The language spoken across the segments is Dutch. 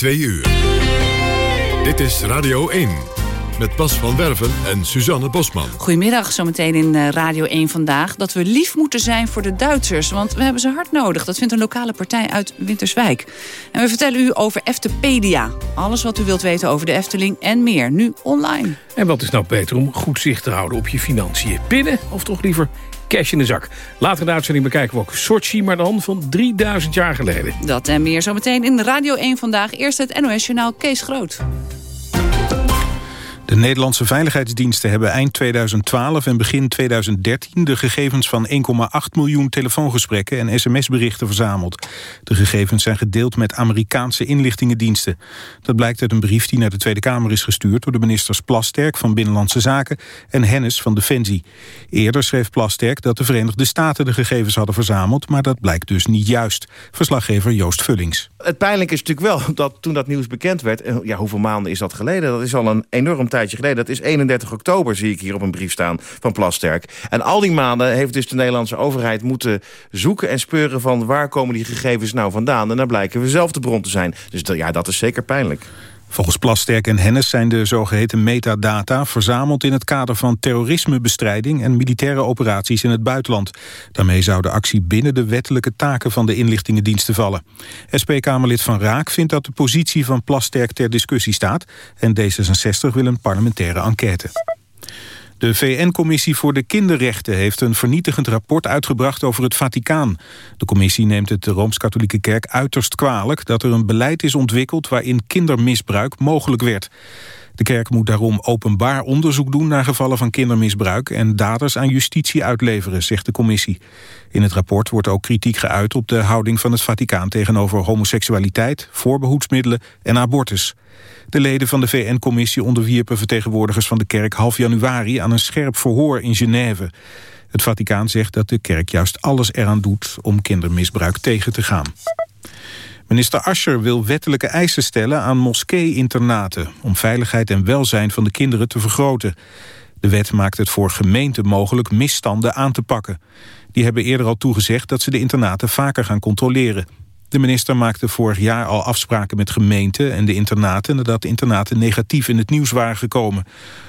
2 uur. Dit is Radio 1 met Bas van Werven en Suzanne Bosman. Goedemiddag, zometeen in eh, Radio 1 vandaag. Dat we lief moeten zijn voor de Duitsers, want we hebben ze hard nodig. Dat vindt een lokale partij uit Winterswijk. En we vertellen u over Eftepedia. Alles wat u wilt weten over de Efteling en meer, nu online. En wat is nou beter om goed zicht te houden op je financiën? Pinnen of toch liever cash in de zak. Later in de uitzending bekijken we ook Sochi, maar dan van 3000 jaar geleden. Dat en meer zometeen in Radio 1 vandaag. Eerst het NOS Journaal Kees Groot. De Nederlandse veiligheidsdiensten hebben eind 2012 en begin 2013 de gegevens van 1,8 miljoen telefoongesprekken en sms-berichten verzameld. De gegevens zijn gedeeld met Amerikaanse inlichtingendiensten. Dat blijkt uit een brief die naar de Tweede Kamer is gestuurd door de ministers Plasterk van Binnenlandse Zaken en Hennis van Defensie. Eerder schreef Plasterk dat de Verenigde Staten de gegevens hadden verzameld, maar dat blijkt dus niet juist. Verslaggever Joost Vullings. Het pijnlijk is natuurlijk wel dat toen dat nieuws bekend werd, ja, hoeveel maanden is dat geleden? Dat is al een enorm tijd tijdje geleden. Dat is 31 oktober, zie ik hier op een brief staan van Plasterk. En al die maanden heeft dus de Nederlandse overheid moeten zoeken en speuren... van waar komen die gegevens nou vandaan. En daar blijken we zelf de bron te zijn. Dus ja, dat is zeker pijnlijk. Volgens Plasterk en Hennis zijn de zogeheten metadata verzameld in het kader van terrorismebestrijding en militaire operaties in het buitenland. Daarmee zou de actie binnen de wettelijke taken van de inlichtingendiensten vallen. SP-Kamerlid Van Raak vindt dat de positie van Plasterk ter discussie staat en D66 wil een parlementaire enquête. De VN-commissie voor de kinderrechten heeft een vernietigend rapport uitgebracht over het Vaticaan. De commissie neemt het de Rooms-Katholieke Kerk uiterst kwalijk dat er een beleid is ontwikkeld waarin kindermisbruik mogelijk werd. De kerk moet daarom openbaar onderzoek doen naar gevallen van kindermisbruik en daders aan justitie uitleveren, zegt de commissie. In het rapport wordt ook kritiek geuit op de houding van het Vaticaan tegenover homoseksualiteit, voorbehoedsmiddelen en abortus. De leden van de VN-commissie onderwierpen vertegenwoordigers van de kerk half januari aan een scherp verhoor in Genève. Het Vaticaan zegt dat de kerk juist alles eraan doet om kindermisbruik tegen te gaan. Minister Ascher wil wettelijke eisen stellen aan moskee-internaten... om veiligheid en welzijn van de kinderen te vergroten. De wet maakt het voor gemeenten mogelijk misstanden aan te pakken. Die hebben eerder al toegezegd dat ze de internaten vaker gaan controleren. De minister maakte vorig jaar al afspraken met gemeenten en de internaten... nadat de internaten negatief in het nieuws waren gekomen.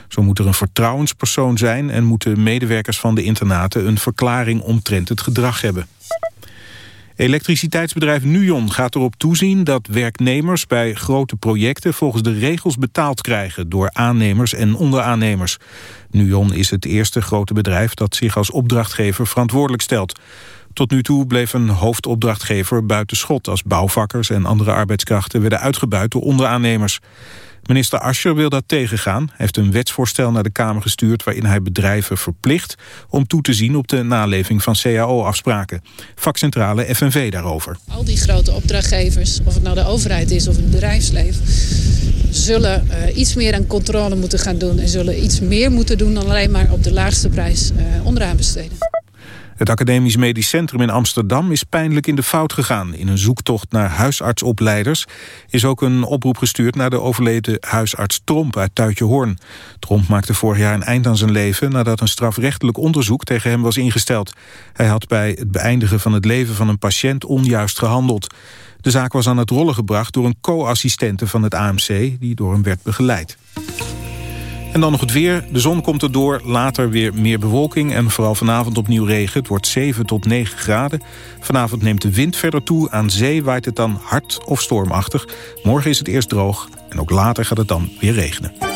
Zo moet er een vertrouwenspersoon zijn... en moeten medewerkers van de internaten een verklaring omtrent het gedrag hebben. Elektriciteitsbedrijf Nuon gaat erop toezien dat werknemers bij grote projecten volgens de regels betaald krijgen door aannemers en onderaannemers. Nuon is het eerste grote bedrijf dat zich als opdrachtgever verantwoordelijk stelt. Tot nu toe bleef een hoofdopdrachtgever buiten schot als bouwvakkers en andere arbeidskrachten werden uitgebuit door onderaannemers. Minister Ascher wil dat tegengaan. Hij heeft een wetsvoorstel naar de Kamer gestuurd... waarin hij bedrijven verplicht om toe te zien op de naleving van CAO-afspraken. Vakcentrale FNV daarover. Al die grote opdrachtgevers, of het nou de overheid is of het bedrijfsleven... zullen uh, iets meer aan controle moeten gaan doen... en zullen iets meer moeten doen dan alleen maar op de laagste prijs uh, onderaan besteden. Het Academisch Medisch Centrum in Amsterdam is pijnlijk in de fout gegaan. In een zoektocht naar huisartsopleiders is ook een oproep gestuurd... naar de overleden huisarts Tromp uit Tuitjehoorn. Tromp maakte vorig jaar een eind aan zijn leven... nadat een strafrechtelijk onderzoek tegen hem was ingesteld. Hij had bij het beëindigen van het leven van een patiënt onjuist gehandeld. De zaak was aan het rollen gebracht door een co-assistente van het AMC... die door hem werd begeleid. En dan nog het weer. De zon komt erdoor, later weer meer bewolking... en vooral vanavond opnieuw regen. Het wordt 7 tot 9 graden. Vanavond neemt de wind verder toe. Aan zee waait het dan hard of stormachtig. Morgen is het eerst droog en ook later gaat het dan weer regenen.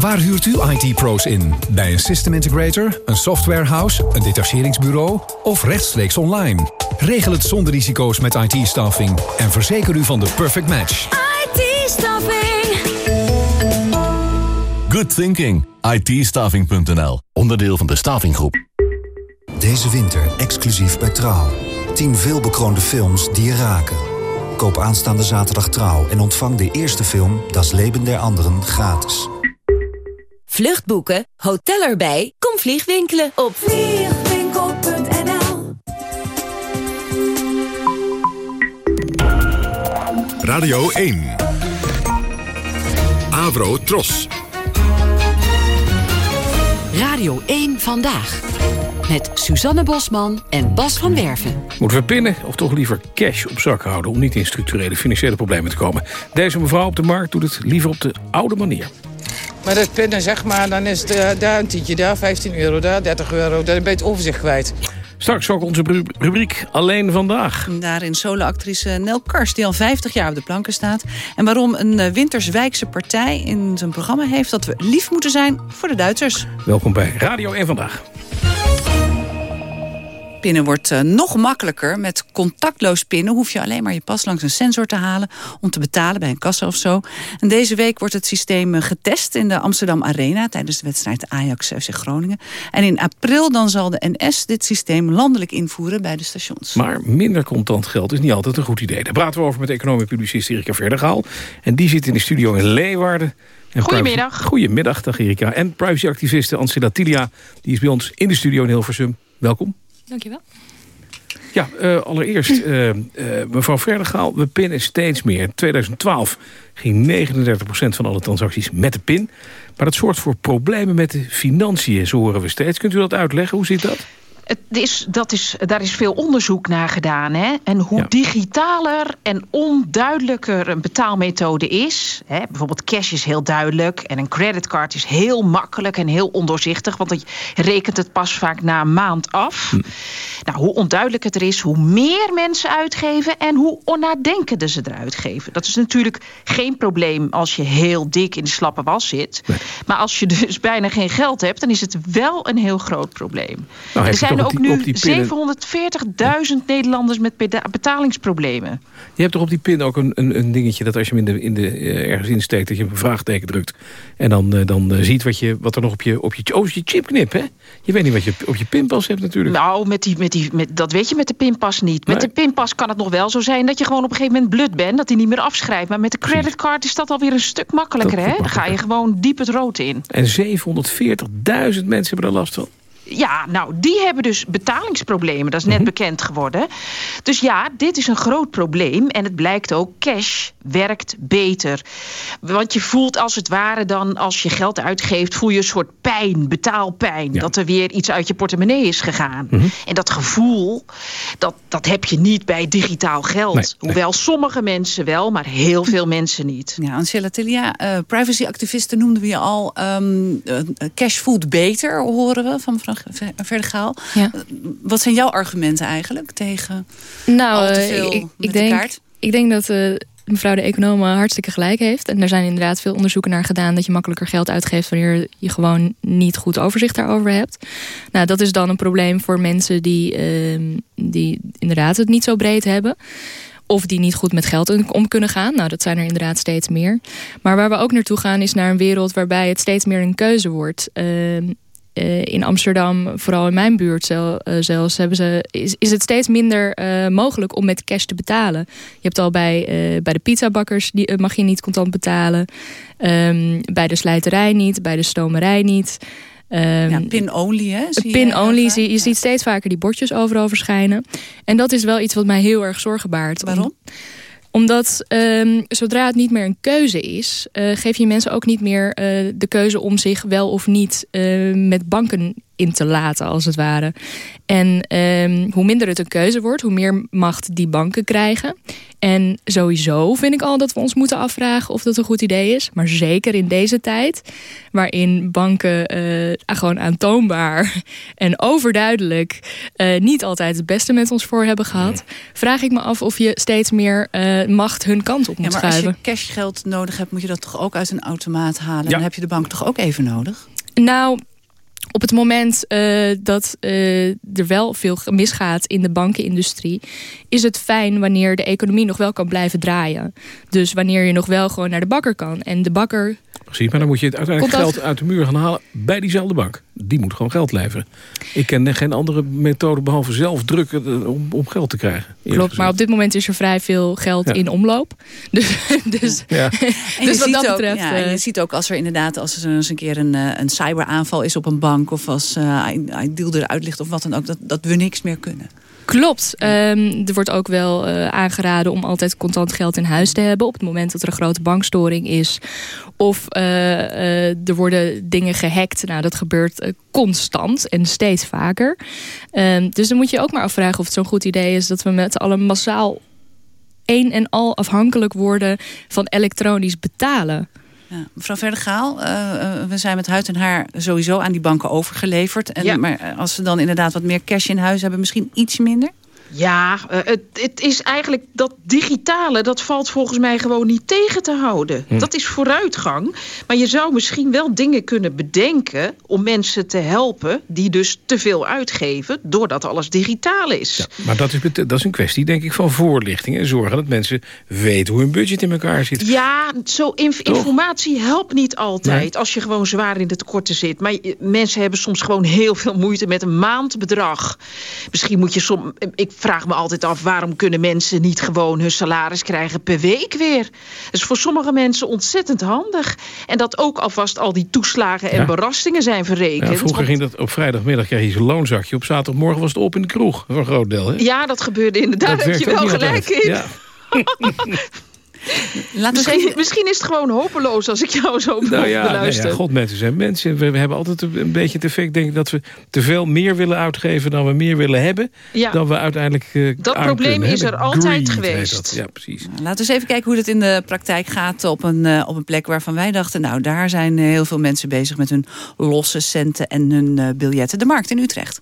Waar huurt u IT-pro's in? Bij een system integrator, een softwarehouse, een detacheringsbureau of rechtstreeks online? Regel het zonder risico's met IT-staffing en verzeker u van de perfect match. IT-staffing. Good thinking. it Onderdeel van de Staffinggroep. Deze winter exclusief bij Trouw. 10 veelbekroonde films die je raken. Koop aanstaande zaterdag Trouw en ontvang de eerste film Das Leben der Anderen gratis. Vluchtboeken, hotel erbij, kom vliegwinkelen op vliegwinkel.nl Radio 1 Avro Tros Radio 1 Vandaag. Met Suzanne Bosman en Bas van Werven. Moeten we pinnen of toch liever cash op zak houden... om niet in structurele financiële problemen te komen? Deze mevrouw op de markt doet het liever op de oude manier. Maar dat pinnen, zeg maar, dan is het daar een tientje, daar 15 euro, daar 30 euro. Dan ben je het overzicht kwijt. Straks ook onze rubriek Alleen Vandaag. Daarin soloactrice Nel Kars, die al 50 jaar op de planken staat. En waarom een eh, Winterswijkse partij in zijn programma heeft... dat we lief moeten zijn voor de Duitsers. Welkom bij Radio 1 Vandaag. Pinnen wordt uh, nog makkelijker. Met contactloos pinnen hoef je alleen maar je pas langs een sensor te halen... om te betalen bij een kassa of zo. En deze week wordt het systeem eh, getest in de Amsterdam Arena... tijdens de wedstrijd Ajax-FC Groningen. En in april dan zal de NS dit systeem landelijk invoeren bij de stations. Maar minder contant geld is niet altijd een goed idee. Daar praten we over met economie publicist Erika Verdergaal. En die zit in de studio in Leeuwarden. En Goedemiddag. Privacy... Goedemiddag, dag Erika. En privacyactiviste Ansela Tilia, die is bij ons in de studio in Hilversum. Welkom. Dankjewel. Ja, uh, allereerst, uh, uh, mevrouw Verdergaal, we pinnen steeds meer. In 2012 ging 39% van alle transacties met de pin. Maar dat zorgt voor problemen met de financiën, zo horen we steeds. Kunt u dat uitleggen? Hoe zit dat? Het is, dat is, daar is veel onderzoek naar gedaan. Hè? En hoe digitaler en onduidelijker een betaalmethode is... Hè? bijvoorbeeld cash is heel duidelijk... en een creditcard is heel makkelijk en heel ondoorzichtig... want je rekent het pas vaak na een maand af. Hm. Nou, hoe onduidelijk het er is, hoe meer mensen uitgeven... en hoe onnadenkender ze eruit geven. Dat is natuurlijk geen probleem als je heel dik in de slappe was zit. Nee. Maar als je dus bijna geen geld hebt... dan is het wel een heel groot probleem. Nou, er zijn ook nu 740.000 Nederlanders met betalingsproblemen. Je hebt toch op die pin ook een, een, een dingetje... dat als je hem in de, in de, uh, ergens insteekt, dat je een vraagteken drukt... en dan, uh, dan uh, ziet wat, je, wat er nog op je, op je, oh, je chipknip, hè? Je weet niet wat je op je pinpas hebt natuurlijk. Nou, met die, met die, met, dat weet je met de pinpas niet. Met nee. de pinpas kan het nog wel zo zijn... dat je gewoon op een gegeven moment blut bent... dat hij niet meer afschrijft. Maar met de creditcard is dat alweer een stuk makkelijker, hè? Dan ga je gewoon diep het rood in. En 740.000 mensen hebben er last van. Ja, nou, die hebben dus betalingsproblemen. Dat is net mm -hmm. bekend geworden. Dus ja, dit is een groot probleem. En het blijkt ook, cash werkt beter. Want je voelt als het ware dan, als je geld uitgeeft... voel je een soort pijn, betaalpijn. Ja. Dat er weer iets uit je portemonnee is gegaan. Mm -hmm. En dat gevoel, dat, dat heb je niet bij digitaal geld. Nee, Hoewel nee. sommige mensen wel, maar heel veel mensen niet. Ja, Angela Tilia, uh, privacyactivisten noemden we je al. Um, uh, cash voelt beter, horen we van mevrouw Verdegaal. Ja. Wat zijn jouw argumenten eigenlijk tegen nou, veel ik, ik denk, kaart? Ik denk dat uh, mevrouw de econoom hartstikke gelijk heeft. En er zijn inderdaad veel onderzoeken naar gedaan... dat je makkelijker geld uitgeeft wanneer je gewoon niet goed overzicht daarover hebt. Nou, dat is dan een probleem voor mensen die, uh, die inderdaad het niet zo breed hebben of die niet goed met geld om kunnen gaan. Nou, dat zijn er inderdaad steeds meer. Maar waar we ook naartoe gaan is naar een wereld waarbij het steeds meer een keuze wordt. Uh, uh, in Amsterdam, vooral in mijn buurt zel, uh, zelfs, hebben ze, is, is het steeds minder uh, mogelijk om met cash te betalen. Je hebt al bij, bij de pizzabakkers die, mag je niet contant betalen. Um, bij de slijterij niet, bij de stomerij niet. Um, ja, pin-only, hè? Pin-only, je, je, je ziet steeds vaker die bordjes overal verschijnen. En dat is wel iets wat mij heel erg zorgen baart. Waarom? Om, omdat um, zodra het niet meer een keuze is... Uh, geef je mensen ook niet meer uh, de keuze om zich wel of niet uh, met banken in te laten, als het ware. En um, hoe minder het een keuze wordt, hoe meer macht die banken krijgen. En sowieso vind ik al dat we ons moeten afvragen of dat een goed idee is. Maar zeker in deze tijd, waarin banken uh, gewoon aantoonbaar en overduidelijk uh, niet altijd het beste met ons voor hebben gehad, vraag ik me af of je steeds meer uh, macht hun kant op moet ja, maar schuiven. Als je cashgeld nodig hebt, moet je dat toch ook uit een automaat halen? Ja. Dan heb je de bank toch ook even nodig? Nou, op het moment uh, dat uh, er wel veel misgaat in de bankenindustrie... is het fijn wanneer de economie nog wel kan blijven draaien. Dus wanneer je nog wel gewoon naar de bakker kan. En de bakker... Precies, maar dan moet je het uiteindelijk geld uit de muur gaan halen bij diezelfde bank. Die moet gewoon geld leveren. Ik ken geen andere methode behalve zelf drukken om, om geld te krijgen. Klopt, maar op dit moment is er vrij veel geld ja. in omloop. Dus, dus, ja. dus wat dat betreft... Ook, ja, en je ziet ook als er inderdaad als er eens een keer een, een cyberaanval is op een bank... of als uh, deal eruit ligt of wat dan ook, dat, dat we niks meer kunnen. Klopt. Um, er wordt ook wel uh, aangeraden om altijd contant geld in huis te hebben... op het moment dat er een grote bankstoring is. Of Of er worden dingen gehackt. Nou, dat gebeurt constant en steeds vaker. Ehm, dus dan moet je ook maar afvragen of het zo'n goed idee is... dat we met allen massaal één en al afhankelijk worden van elektronisch betalen. Ja, mevrouw Verdegaal, uh, we zijn met huid en haar sowieso aan die banken overgeleverd. En, Ja. Maar als ze dan inderdaad wat meer cash in huis hebben, misschien iets minder? Ja, eh, het, het is eigenlijk dat digitale, dat valt volgens mij gewoon niet tegen te houden. Hm. Dat is vooruitgang. Maar je zou misschien wel dingen kunnen bedenken om mensen te helpen die dus te veel uitgeven, doordat alles digitaal is. Maar dat is, dat is een kwestie, denk ik, van voorlichting. En zorgen dat mensen weten hoe hun budget in elkaar zit. Ja, zo inf- informatie helpt niet altijd als je gewoon zwaar in de tekorten zit. Maar je- mensen hebben soms gewoon heel veel moeite met een maandbedrag. Misschien moet je soms. Ik vraag me altijd af waarom kunnen mensen niet gewoon hun salaris krijgen per week weer. Dat is voor sommige mensen ontzettend handig. En dat ook alvast al die toeslagen en Ja. belastingen zijn verrekend. Ja, vroeger Want- ging dat op vrijdagmiddag krijg je zo'n loonzakje. Op zaterdagmorgen was het op in de kroeg. Voor een groot deel. Hè? Ja, dat gebeurde inderdaad. Dat Daar heb je wel gelijk in. Ja. Misschien, misschien is het gewoon hopeloos als ik jou zo Nou ja, nee, beluister. ja, god, mensen zijn mensen. We, we hebben altijd een beetje te effect, denk ik, dat we te veel meer willen uitgeven dan we meer willen hebben. Ja. Dan we uiteindelijk eh, Dat probleem is er altijd greed geweest. Ja, precies. Nou, Laten we eens even kijken hoe dat in de praktijk gaat op een, eh, op een plek waarvan wij dachten... nou, daar zijn eh, heel veel mensen bezig met hun losse centen en hun eh, biljetten. De markt in Utrecht.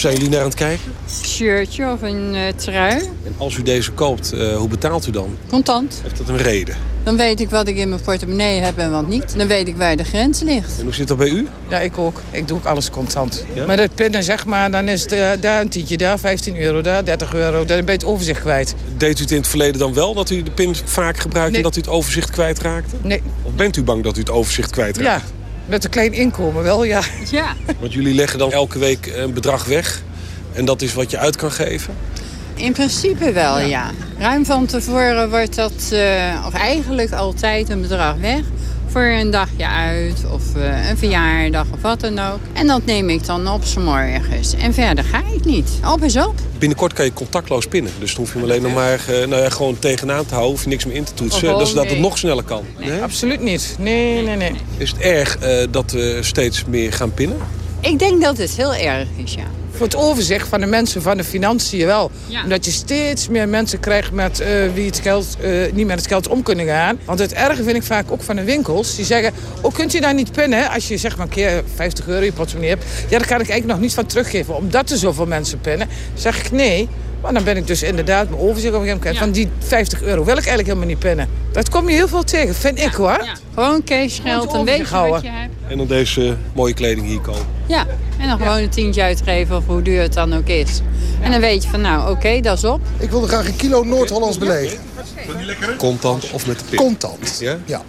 Zijn jullie naar aan het kijken? shirtje of een eh, trui. En als u deze koopt, eh, hoe betaalt u dan? Contant. Heeft dat een reden? Dan weet ik wat ik in mijn portemonnee heb en wat niet. Dan weet ik waar de grens ligt. En hoe zit dat bij u? Ja, ik ook. Ik doe ook alles contant. Maar dat pinnen, zeg maar, dan is het eh, daar een tientje, daar 15 euro, daar 30 euro. Dan ben je het overzicht kwijt. Deed u het in het verleden dan wel dat u de pin vaak gebruikte... Nee. en dat u het overzicht kwijtraakte? Nee. Of bent u bang dat u het overzicht kwijtraakt? Ja, met een klein inkomen wel, ja. Ja. Want jullie leggen dan elke week een bedrag weg... en dat is wat je uit kan geven? In principe wel, ja. Ruim van tevoren wordt dat, eh, of eigenlijk altijd een bedrag weg. Voor een dagje uit of eh, een verjaardag of wat dan ook. En dat neem ik dan op morgens. En verder ga ik niet. Op is op. Binnenkort kan je contactloos pinnen. Dus dan hoef je hem alleen nog maar eh, nou ja, gewoon tegenaan te houden. Hoef je niks meer in te toetsen. Oh, dat zodat nee. het nog sneller kan. Nee, absoluut niet. Nee, nee, nee. Is het erg eh, dat we steeds meer gaan pinnen? Ik denk dat het heel erg is, ja. Voor het overzicht van de mensen, van de financiën wel. Ja. Omdat je steeds meer mensen krijgt met eh, wie het geld, eh, niet met het geld om kunnen gaan. Want het erge vind ik vaak ook van de winkels. Die zeggen, oh kunt u daar niet pinnen? Als je zeg maar een keer 50 euro in je portemonnee hebt. Ja, daar kan ik eigenlijk nog niet van teruggeven. Omdat er zoveel mensen pinnen. Zeg ik nee. Maar dan ben ik dus inderdaad mijn overzicht op een gegeven moment kwijt. Van die 50 euro wil ik eigenlijk helemaal niet pinnen. Dat kom je heel veel tegen, vind ik hoor. Gewoon wat je hebt. En dan deze mooie kleding hier kopen. Ja, en dan gewoon een tientje uitgeven of hoe duur het dan ook is. En dan weet je van nou, oké, dat is op. Ik wilde graag een kilo Noord-Hollands belegen. Contant of met de pin? Contant. Ja?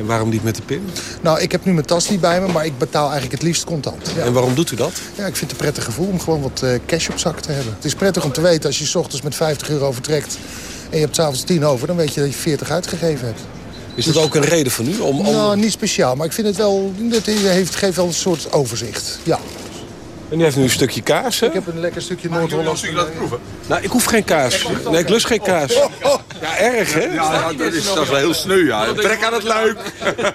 En waarom niet met de pin? Nou, ik heb nu mijn tas niet bij me, maar ik betaal eigenlijk het liefst contant. Ja. En waarom doet u dat? Ja, ik vind het een prettig gevoel om gewoon wat eh, cash op zak te hebben. Het is prettig om te weten als je 's ochtends met 50 euro vertrekt... en je hebt s'avonds 10 over, dan weet je dat je 40 uitgegeven hebt. Is dat ook een reden voor u? Om, om... Nou, niet speciaal, maar ik vind het wel... Het heeft, geeft wel een soort overzicht, ja. En u heeft nu een stukje kaas, hè? Ik heb een lekker stukje Noord-Hollands proeven? Nou, ik hoef geen kaas. Nee, ik lust geen kaas. Ja, erg, hè? Ja, dat is, dat is wel heel sneu, ja. Trek aan het luik.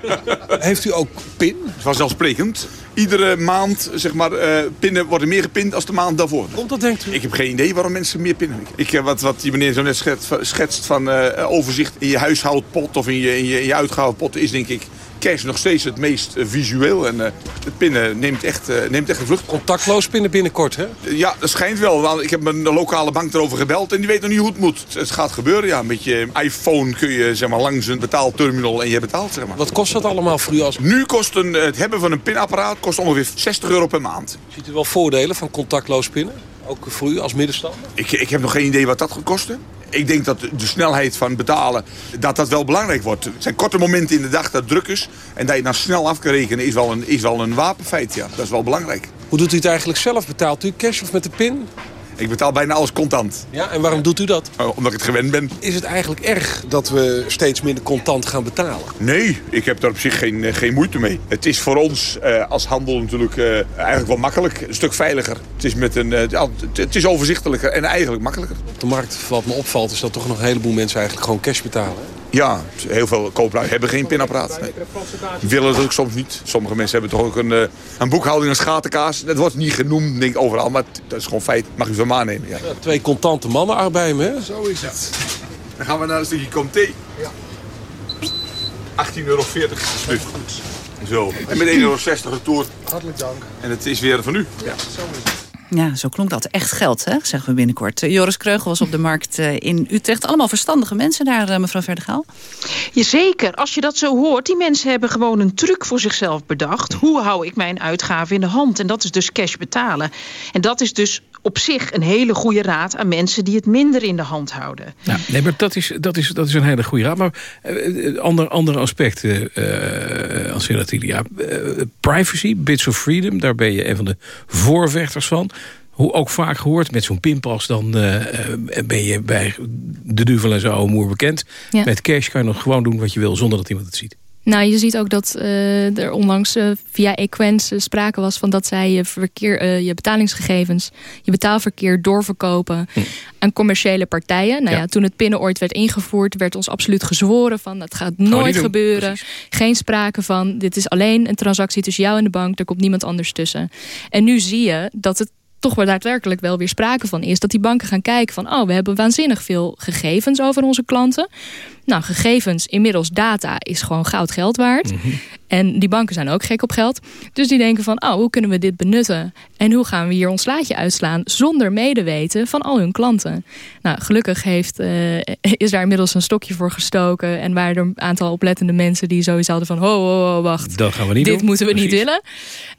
Heeft u ook pin? Vanzelfsprekend. Iedere maand, zeg maar, eh, pinnen worden meer gepind als de maand daarvoor. Komt dat, denkt u? Ik heb geen idee waarom mensen meer pinnen. Ik, eh, wat, wat die meneer zo net schetst, schetst van eh, overzicht in je huishoudpot of in je, in je, in je uitgavenpot is denk ik cash nog steeds het meest eh, visueel. En eh, het pinnen neemt echt, eh, neemt echt een vlucht. Contactloos pinnen binnenkort, hè? Ja, dat schijnt wel. Want ik heb mijn lokale bank erover gebeld en die weet nog niet hoe het moet. Het gaat gebeuren, ja. Met je iPhone kun je zeg maar, langs een betaalterminal en je betaalt, zeg maar. Wat kost dat allemaal voor u als... Nu kost een, het hebben van een pinapparaat kost ongeveer 60 euro per maand. Ziet u wel voordelen van contactloos pinnen? Ook voor u als middenstander? Ik, ik heb nog geen idee wat dat gaat kosten. Ik denk dat de snelheid van betalen, dat dat wel belangrijk wordt. Het zijn korte momenten in de dag dat druk is. En dat je dan snel af kan rekenen is wel een, is wel een wapenfeit, ja. Dat is wel belangrijk. Hoe doet u het eigenlijk zelf? Betaalt u cash of met de pin? Ik betaal bijna alles contant. Ja, en waarom doet u dat? Uh, omdat ik het gewend ben. Is het eigenlijk erg dat we steeds minder contant gaan betalen? Nee, ik heb daar op zich geen, geen moeite mee. Het is voor ons uh, als handel natuurlijk uh, eigenlijk wel makkelijk. Een stuk veiliger. Het is, met een, ja, het is overzichtelijker en eigenlijk makkelijker. Op de markt, wat me opvalt, is dat toch nog een heleboel mensen eigenlijk gewoon cash betalen. Ja, heel veel kooplui hebben geen pinapparaat. Nee. Die willen dat ook soms niet. Sommige mensen hebben toch ook een, eh, een boekhouding als gatenkaas. Dat wordt niet genoemd, denk ik, overal, maar dat is gewoon feit. Mag u van me aannemen, ja. twee contante mannen arbeiden, hè? Zo is het. Dan gaan we naar een stukje comté. Ja. 18,40 euro dus. Zo. En met 1,60 euro retour. Hartelijk dank. En het is weer van u. Ja, zo is het. Ja, zo klonk dat. Echt geld, hè? zeggen we binnenkort. Eh, Joris Kreugel was op de markt eh, in Utrecht. Allemaal verstandige mensen daar, eh, mevrouw Verdegaal. Jazeker, als je dat zo hoort. Die mensen hebben gewoon een truc voor zichzelf bedacht. Hoe hou ik mijn uitgaven in de hand? En dat is dus cash betalen. En dat is dus op zich een hele goede raad aan mensen die het minder in de hand houden. Ja, nee, maar dat is, dat, is, dat is een hele goede raad. Maar uh, ander, andere aspecten, uh, als Tilia. Uh, privacy, bits of freedom, daar ben je een van de voorvechters van. Hoe ook vaak gehoord, met zo'n pinpas... dan ben je bij de duvel en zo moer bekend. Met cash kan je nog gewoon doen wat je wil... zonder dat iemand het ziet. Nou, je ziet ook dat uh, er onlangs uh, via Equens sprake was van dat zij je, verkeer, je betalingsgegevens, je betaalverkeer doorverkopen hm. aan commerciële partijen. Nou ja. ja. toen het pinnen ooit werd ingevoerd, werd ons absoluut gezworen van dat gaat nooit gebeuren. Geen sprake van, dit is alleen een transactie tussen jou en de bank, er komt niemand anders tussen. En nu zie je dat het toch wel daadwerkelijk wel weer sprake van is... dat die banken gaan kijken van... oh, we hebben waanzinnig veel gegevens over onze klanten. Nou, gegevens, inmiddels data, is gewoon goud geld waard. Mhm. En die banken zijn ook gek op geld. Dus die denken van, oh, hoe kunnen we dit benutten? En hoe gaan we hier ons slaatje uitslaan... zonder medeweten van al hun klanten? Nou, gelukkig heeft, uh, is daar inmiddels een stokje voor gestoken... en waren er een aantal oplettende mensen die sowieso hadden van... ho, ho, ho wacht, dat gaan we niet dit doen. moeten we niet willen.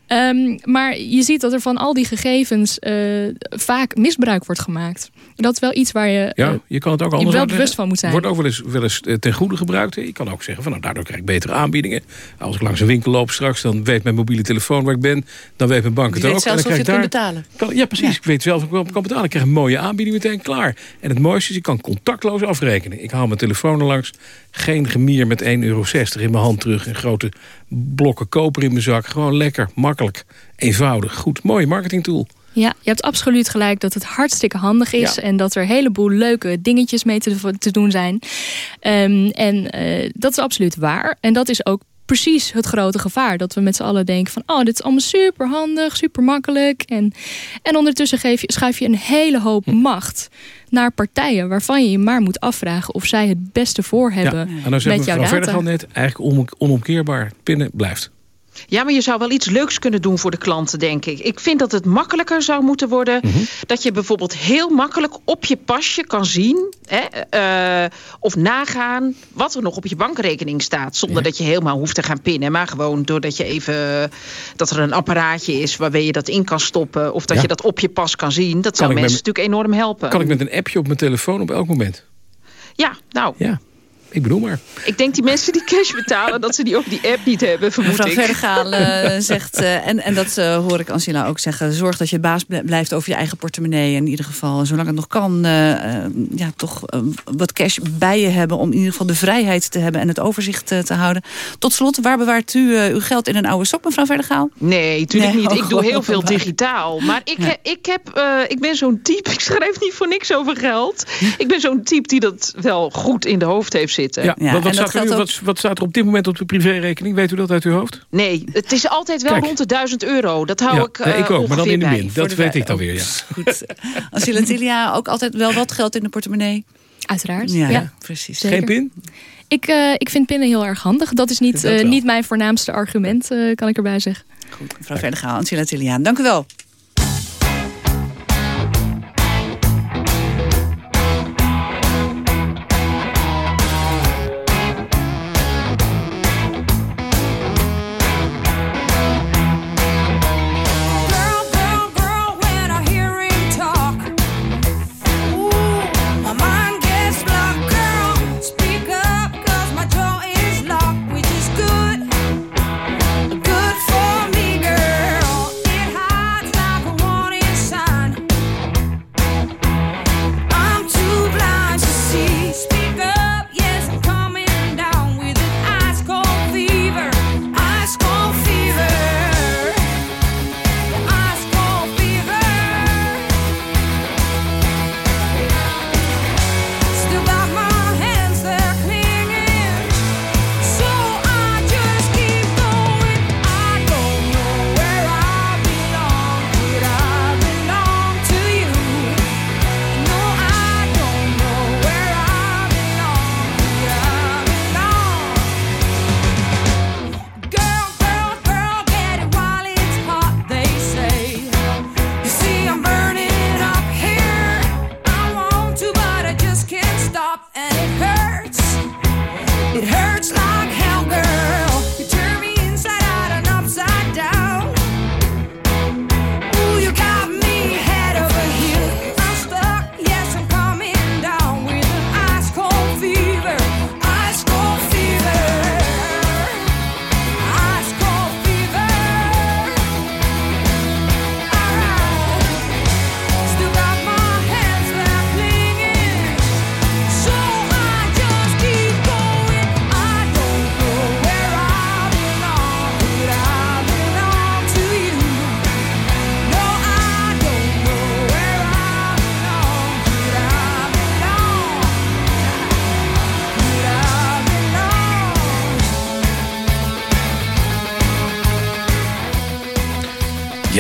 Um, maar je ziet dat er van al die gegevens uh, vaak misbruik wordt gemaakt. Dat is wel iets waar je, ja, eh, je, kan het ook anders je wel bewust van moet zijn. wordt ook wel eens, wel eens ten goede gebruikt. Je kan ook zeggen, van, nou, daardoor krijg ik betere aanbiedingen. Als ik langs een winkel loop straks, dan weet mijn mobiele telefoon waar ik ben. Dan weet mijn bank het je ook. Weet zelfs en dan of je het daar... kunt betalen. ja, precies. Ik weet zelf of ik kan betalen. Ik krijg een mooie aanbieding meteen klaar. En het mooiste is, ik kan contactloos afrekenen. Ik haal mijn telefoon er langs. Geen gemier met 1,60 euro in mijn hand terug. En grote blokken koper in mijn zak. Gewoon lekker, makkelijk, eenvoudig. Goed, mooie marketingtool. Ja, je hebt absoluut gelijk dat het hartstikke handig is. En dat er een heleboel leuke dingetjes mee te, te doen zijn. Um, en uh, dat is absoluut waar. En dat is ook precies het grote gevaar. Dat we met z'n allen denken van... oh, dit is allemaal super handig, super makkelijk. En, en ondertussen geef je, schuif je een hele hoop hm. macht naar partijen... waarvan je je maar moet afvragen of zij het beste voor hebben ja. en dan met jouw data. verder al net, eigenlijk onomkeerbaar. Pinnen blijft. Ja, maar je zou wel iets leuks kunnen doen voor de klanten, denk ik. Ik vind dat het makkelijker zou moeten worden... Mhm. dat je bijvoorbeeld heel makkelijk op je pasje kan zien... Hè, uh, of nagaan wat er nog op je bankrekening staat... zonder dat je helemaal hoeft te gaan pinnen. Maar gewoon doordat je even... dat er een apparaatje is waarmee je dat in kan stoppen... of dat je dat op je pas kan zien. Dat zou mensen natuurlijk enorm helpen. Kan ik met een appje op mijn telefoon op elk moment? Ja, nou... Ja. Ik bedoel maar. Ik denk die mensen die cash betalen... dat ze die ook die app niet hebben, vermoed Mevrouw ik. Vergaal uh, zegt, uh, en, en dat uh, hoor ik Angela ook zeggen... zorg dat je baas blijft over je eigen portemonnee. In ieder geval, zolang het nog kan... ja, toch wat cash bij je hebben... om in ieder geval de vrijheid te hebben... en het overzicht te houden. Tot slot, waar bewaart u uw geld in een oude sok, mevrouw Vergaal? Nee, natuurlijk niet. Ik doe heel veel digitaal. Maar ik, ja. ik, heb, ik ben zo'n type... Ik schrijf niet voor niks over geld. Ik ben zo'n type die dat wel goed in de hoofd heeft zitten. Ja, wat, wat, staat er, wat, wat, staat er op dit moment op de privérekening? Weet u dat uit uw hoofd? Nee, het is altijd wel rond de 1000 euro. Dat hou ik uh, Ik ook, maar dan in de min. Dat weet ik dan weer, ja. Goed. Tilia, ook altijd wel wat geld in de portemonnee? Uiteraard. Ja, precies. Geen pin? Ik, uh, ik vind pinnen heel erg handig. Dat is niet, uh, niet mijn voornaamste argument, uh, kan ik erbij zeggen. Goed, mevrouw Verdegaal, Angela Tilia. Dank u wel.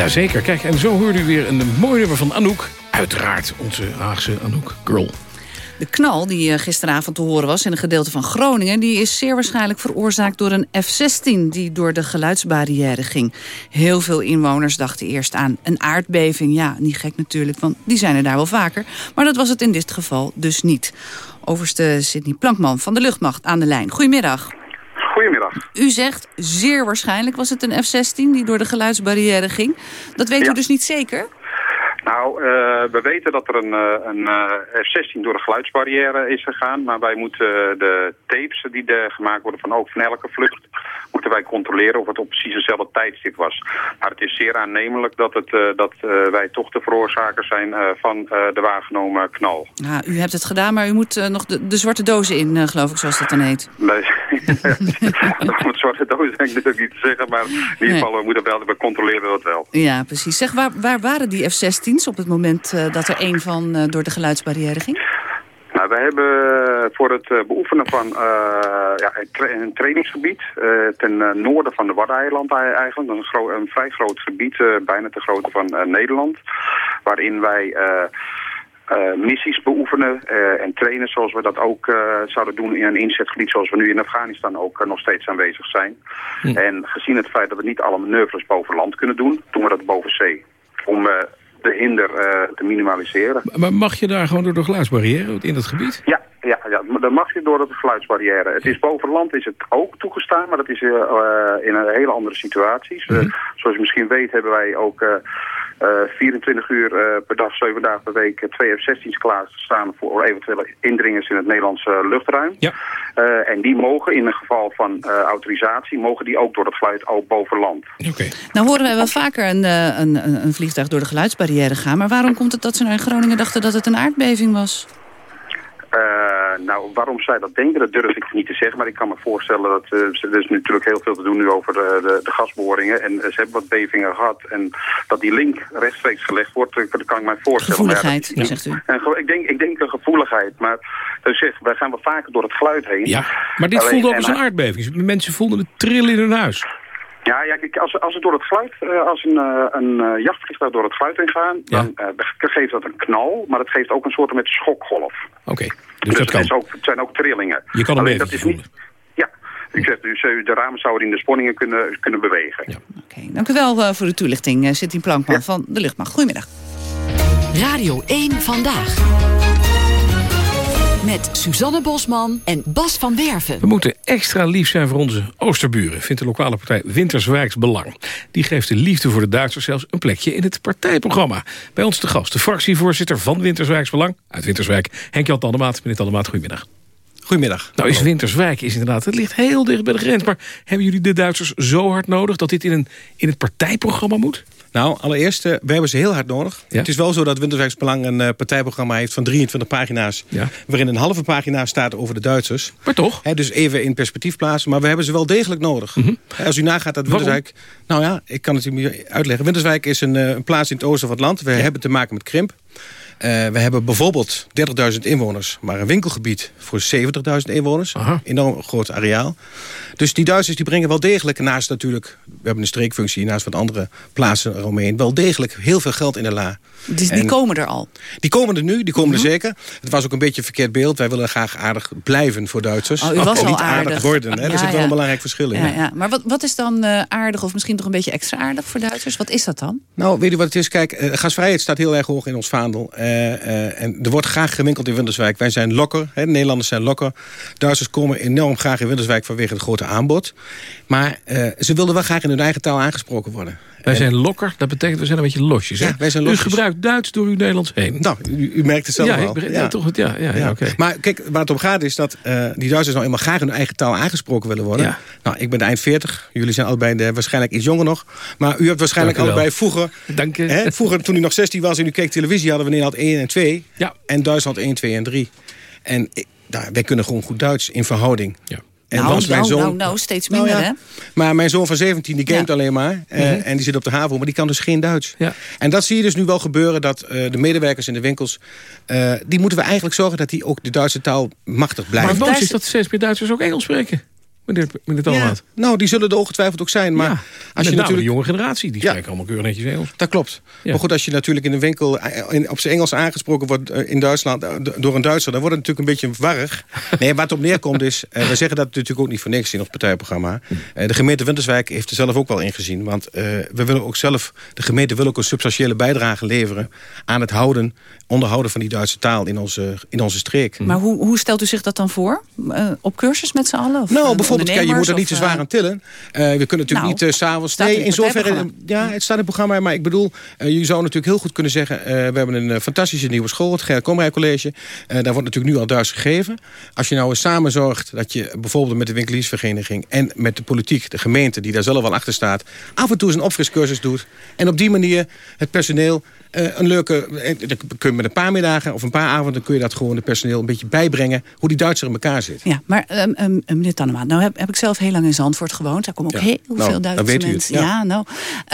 Jazeker, kijk, en zo hoorde u weer een mooi nummer van Anouk. Uiteraard, onze Haagse Anouk Girl. De knal die eh, gisteravond te horen was in een gedeelte van Groningen... die is zeer waarschijnlijk veroorzaakt door een F-16 die door de geluidsbarrière ging. Heel veel inwoners dachten eerst aan een aardbeving. Ja, niet gek natuurlijk, want die zijn er daar wel vaker. Maar dat was het in dit geval dus niet. Overste Sidney Plankman van de Luchtmacht aan de lijn. Goedemiddag. U zegt zeer waarschijnlijk was het een F-16 die door de geluidsbarrière ging. Dat weet u dus niet zeker? Nou, uh, we weten dat er een, uh, een uh, F-16 door de geluidsbarrière is gegaan. Maar wij moeten de tapes die de, gemaakt worden van ook van elke vlucht... moeten wij controleren of het op precies dezelfde tijdstip was. Maar het is zeer aannemelijk dat, het, dat wij toch de veroorzakers zijn van de waargenomen knal. Ja, u hebt het gedaan, maar u moet nog de, de, zwarte dozen in, geloof ik, zoals dat dan heet. Nee, met zwarte dozen denk ik natuurlijk niet te zeggen. Maar in ieder geval, nee. we, moeten wel, we controleren dat wel. Ja, precies. Zeg, waar, waar waren die F-16's? op het moment uh, dat er een van uh, door de geluidsbarrière ging? Nou, we hebben voor het uh, beoefenen van ja, een, tra een, trainingsgebied ten noorden van de Waddeneilanden eigenlijk. Dat is een, een, vrij groot gebied, bijna te grootte van Nederland. Waarin wij uh, missies beoefenen uh, en trainen zoals we dat ook uh, zouden doen in een inzetgebied zoals we nu in Afghanistan ook nog steeds aanwezig zijn. Hm. En gezien het feit dat we niet alle manoeuvres boven land kunnen doen, doen we dat boven zee. Om de hinder te minimaliseren. Maar mag je daar gewoon door de geluidsbarrière in dat gebied? Ja, ja, ja, dan mag je door de geluidsbarrière. Het is boven land is het ook toegestaan, maar dat is uh, in een hele andere situaties. Mm -hmm. uh, zoals je misschien weet hebben wij ook uh, 24 uur per dag, 7 dagen per week twee F-16's klaarstaan voor eventuele indringers in het Nederlandse luchtruim. Ja. en die mogen in een geval van autorisatie, mogen die ook door het geluid ook boven land. Okay. Nou horen wij wel vaker een, een, een vliegtuig door de geluidsbarrière gaan, maar waarom komt het dat ze nou in Groningen dachten dat het een aardbeving was? Uh, nou, waarom zij dat denken, dat durf ik niet te zeggen. Maar ik kan me voorstellen dat uh, er is natuurlijk heel veel te doen nu over de, de, de gasboringen. En ze hebben wat bevingen gehad. En dat die link rechtstreeks gelegd wordt, dat kan ik mij voorstellen. Gevoeligheid, ja, zegt u. En, ik, denk, ik denk een gevoeligheid. Maar dus zeg, wij gaan wel vaker door het geluid heen. Ja, maar dit Alleen, voelde ook als een aardbeving. Mensen voelden het trillen in hun huis. Ja, ja kijk, als, als het door het geluid, uh, als een, uh, een uh, jachtvliegtuig door het geluid heen gaat, ja. dan geeft dat een knal, maar het geeft ook een soort met schokgolf. Oké, okay, dus, dus dat kan. Het, ook, het zijn ook trillingen. Je kan hem Alleen, even dat is niet. Ja, ik zeg dus de ramen zouden in de sponningen kunnen, kunnen bewegen. Ja. Oké, okay, dank u wel voor de toelichting, uh, Plankman ja. van de Luchtmacht. Goedemiddag. Radio 1 Vandaag. Met Suzanne Bosman en Bas van Werven. We moeten extra lief zijn voor onze Oosterburen... vindt de lokale partij Winterswijks Belang. Die geeft de liefde voor de Duitsers zelfs een plekje in het partijprogramma. Bij ons te gast, de fractievoorzitter van Winterswijks Belang... uit Winterswijk, Henk-Jan Tandemaat. Meneer Tandemaat, goedemiddag. Goedemiddag. Nou is Winterswijk is inderdaad, het ligt heel dicht bij de grens... maar hebben jullie de Duitsers zo hard nodig... dat dit in, een, in het partijprogramma moet? Nou, allereerst, uh, we hebben ze heel hard nodig. Ja? Het is wel zo dat Winterswijks Belang een uh, partijprogramma heeft van 23 pagina's. Ja. Waarin een halve pagina staat over de Duitsers. Maar toch? He, dus even in perspectief plaatsen. Maar we hebben ze wel degelijk nodig. Mm -hmm. Als u nagaat dat Winterswijk... Nou ja, ik kan het u uitleggen. Winterswijk is een, uh, een plaats in het oosten van het land. We ja. hebben te maken met krimp. Uh, we hebben bijvoorbeeld 30.000 inwoners, maar een winkelgebied voor 70.000 inwoners. Aha. Enorm groot areaal. Dus die Duitsers die brengen wel degelijk, naast natuurlijk... we hebben een streekfunctie, naast wat andere plaatsen eromheen... wel degelijk heel veel geld in de la. Dus die en komen er al? Die komen er nu, die komen mm -hmm. er zeker. Het was ook een beetje een verkeerd beeld. Wij willen graag aardig blijven voor Duitsers. Oh, u was al niet aardig. aardig worden. Hè? Ja, er zit wel een belangrijk verschil in. Ja, ja. Maar wat, wat is dan uh, aardig of misschien toch een beetje extra aardig voor Duitsers? Wat is dat dan? Nou, weet u wat het is? Kijk, uh, gasvrijheid staat heel erg hoog in ons vaandel. Uh, en er wordt graag gewinkeld in Winterswijk. Wij zijn lokker, hè? Nederlanders zijn lokker. Duitsers komen enorm graag in Winterswijk vanwege het grote aanbod. Maar ze wilden wel graag in hun eigen taal aangesproken worden. Wij zijn lokker, dat betekent we zijn een beetje losjes. Ja, wij zijn losjes. U gebruikt Duits door uw Nederlands heen. Nou, u, u merkt het zelf ja, al. Ik begrijp, ja. toch, ja, ja, ja. Okay. Maar kijk, waar het om gaat is dat uh, die Duitsers nou eenmaal graag hun eigen taal aangesproken willen worden. Nou, ik ben eind 40. Jullie zijn allebei de, waarschijnlijk iets jonger nog. Maar u hebt waarschijnlijk allebei vroeger... Dank je. Hè, vroeger, toen u nog 16 was en u keek televisie, hadden we Nederland 1 en 2. Ja. En Duitsland 1, 2 en 3. En nou, wij kunnen gewoon goed Duits in verhouding. Ja. En nou, was mijn nou, zoon... nou, nou, steeds minder, nou, hè? Maar mijn zoon van 17, die gamet Ja. alleen maar. Uh, Mhm. En die zit op de HAVO, maar die kan dus geen Duits. Ja. En dat zie je dus nu wel gebeuren, dat uh, de medewerkers in de winkels... Uh, die moeten we eigenlijk zorgen dat die ook de Duitse taal machtig blijven. Maar boos is dat steeds meer Duitsers ook Engels spreken. Meneer, meneer Talmaat? Ja, nou, die zullen er ongetwijfeld ook zijn. Maar als je natuurlijk de jonge generatie, die spreken allemaal keurig netjes Engels. Dat klopt. Maar goed, als je natuurlijk in een winkel in, op zijn Engels aangesproken wordt in Duitsland door een Duitser, dan wordt het natuurlijk een beetje warrig. Nee, waar het op neerkomt is, we zeggen dat natuurlijk ook niet voor niks in ons partijprogramma. de gemeente Winterswijk heeft er zelf ook wel ingezien. Want we willen ook zelf, de gemeente wil ook een substantiële bijdrage leveren aan het houden, onderhouden van die Duitse taal in onze, in onze streek. Maar hoe, hoe stelt u zich dat dan voor? Uh, op cursus met z'n allen? Of nou, bijvoorbeeld, kijk, je moet er niet te zwaar aan tillen. Uh, we kunnen natuurlijk nou, niet uh, s'avonds... Nee, in zoverre... Ja, het staat in het programma, maar ik bedoel... je zou natuurlijk heel goed kunnen zeggen... we hebben een fantastische nieuwe school, het Gerrit Komrij College. daar wordt natuurlijk nu al Duits gegeven. Als je nou eens samen zorgt dat je bijvoorbeeld met de winkeliersvereniging... en met de politiek, de gemeente die daar zelf al achter staat... af en toe eens een opfriscursus doet. En op die manier het personeel een leuke... dan kun je met een paar middagen of een paar avonden... kun je dat gewoon het personeel een beetje bijbrengen... hoe die Duitser in elkaar zit. Ja, maar um, um, meneer Tannema, nou heb, heb ik zelf heel lang in Zandvoort gewoond. Daar komen ook heel nou, veel Duitse mensen. Ja. nou,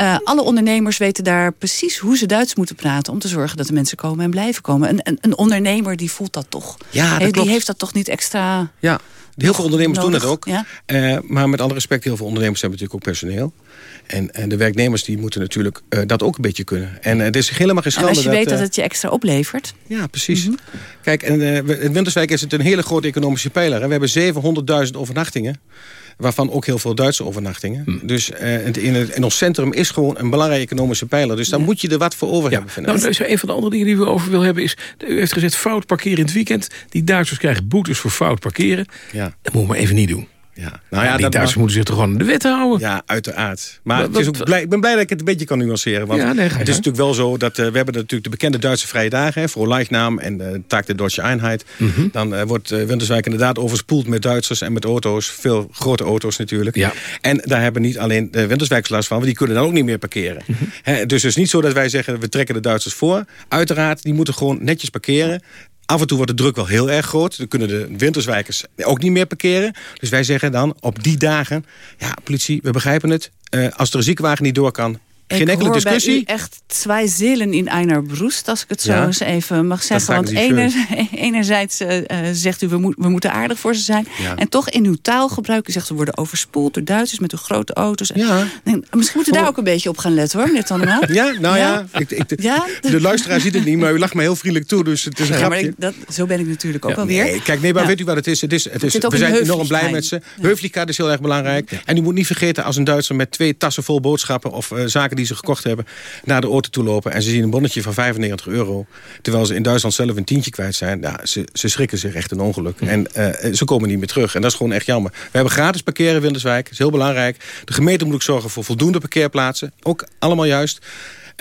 uh, alle ondernemers weten daar precies hoe ze Duits moeten praten... om te zorgen dat de mensen komen en blijven komen. Een, een, een ondernemer die voelt dat toch. Ja, dat Die heeft dat toch niet extra... Ja, heel veel ondernemers nodig. doen dat ook. Ja? Uh, maar met alle respect, heel veel ondernemers hebben natuurlijk ook personeel. En, en de werknemers die moeten natuurlijk uh, dat ook een beetje kunnen. En uh, het is helemaal geen schande. als je dat, weet dat het je extra oplevert. Ja, precies. Mm -hmm. Kijk, en, in Winterswijk is het een hele grote economische pijler. Hè. We hebben 700.000 overnachtingen. Waarvan ook heel veel Duitse overnachtingen. Hmm. Dus uh, in, het, in ons centrum is gewoon een belangrijke economische pijler. Dus daar ja. moet je er wat voor over ja. hebben. Vind nou, dus een van de andere dingen die we over wil hebben is... U heeft gezegd fout parkeren in het weekend. Die Duitsers krijgen boetes voor fout parkeren. Ja. Dat moet maar even niet doen. Ja. Nou ja, die Duitsers moeten zich toch gewoon aan de wet houden? Ja, uiteraard. Maar het is ook blij, ik ben blij dat ik het een beetje kan nuanceren. Want ja, nee, het is natuurlijk wel zo dat uh, we hebben natuurlijk de bekende Duitse vrije dagen. voor Leichnam en de Tag der Deutsche Einheit. Mhm. Mm -hmm. Dan uh, wordt Winterswijk inderdaad overspoeld met Duitsers en met auto's. Veel grote auto's natuurlijk. Ja. En daar hebben niet alleen de Winterswijkers last van. Want die kunnen dan ook niet meer parkeren. Mhm. Mm -hmm. Dus het is niet zo dat wij zeggen we trekken de Duitsers voor. Uiteraard, die moeten gewoon netjes parkeren. Af en toe wordt de druk wel heel erg groot. Dan kunnen de winterswijkers ook niet meer parkeren. Dus wij zeggen dan op die dagen... ja, politie, we begrijpen het. Uh, als er een ziekenwagen niet door kan... Geen enkele ik discussie. U echt twee zielen in einer broest, als ik het zo ja, eens even mag zeggen. Want ener, enerzijds uh, zegt u, we, moet, we, moeten aardig voor ze zijn. Ja. En toch in uw taalgebruik, u zegt, ze worden overspoeld door Duitsers met hun grote auto's. Ja. En, misschien moet u daar ook een beetje op gaan letten, hoor, meneer Tannema. Ja, nou ja. ja. Ik, ik, de, luisteraar ziet het niet, maar u lacht me heel vriendelijk toe. Dus het is een grapje. Ik, dat, zo ben ik natuurlijk ook alweer. Nee, kijk, nee, maar weet u wat het is? Het is, het is we zijn enorm blij met ze. Heuflichkeit is heel erg belangrijk. En u moet niet vergeten, als een Duitser met twee tassen vol boodschappen... of uh, zaken die ze gekocht hebben naar de auto toe lopen... en ze zien een bonnetje van 95 euro... terwijl ze in Duitsland zelf een tientje kwijt zijn... Ja, ze, ze schrikken zich echt een ongeluk. En uh, ze komen niet meer terug. En dat is gewoon echt jammer. We hebben gratis parkeren in Winterswijk. Dat is heel belangrijk. De gemeente moet ook zorgen voor voldoende parkeerplaatsen. Ook allemaal juist.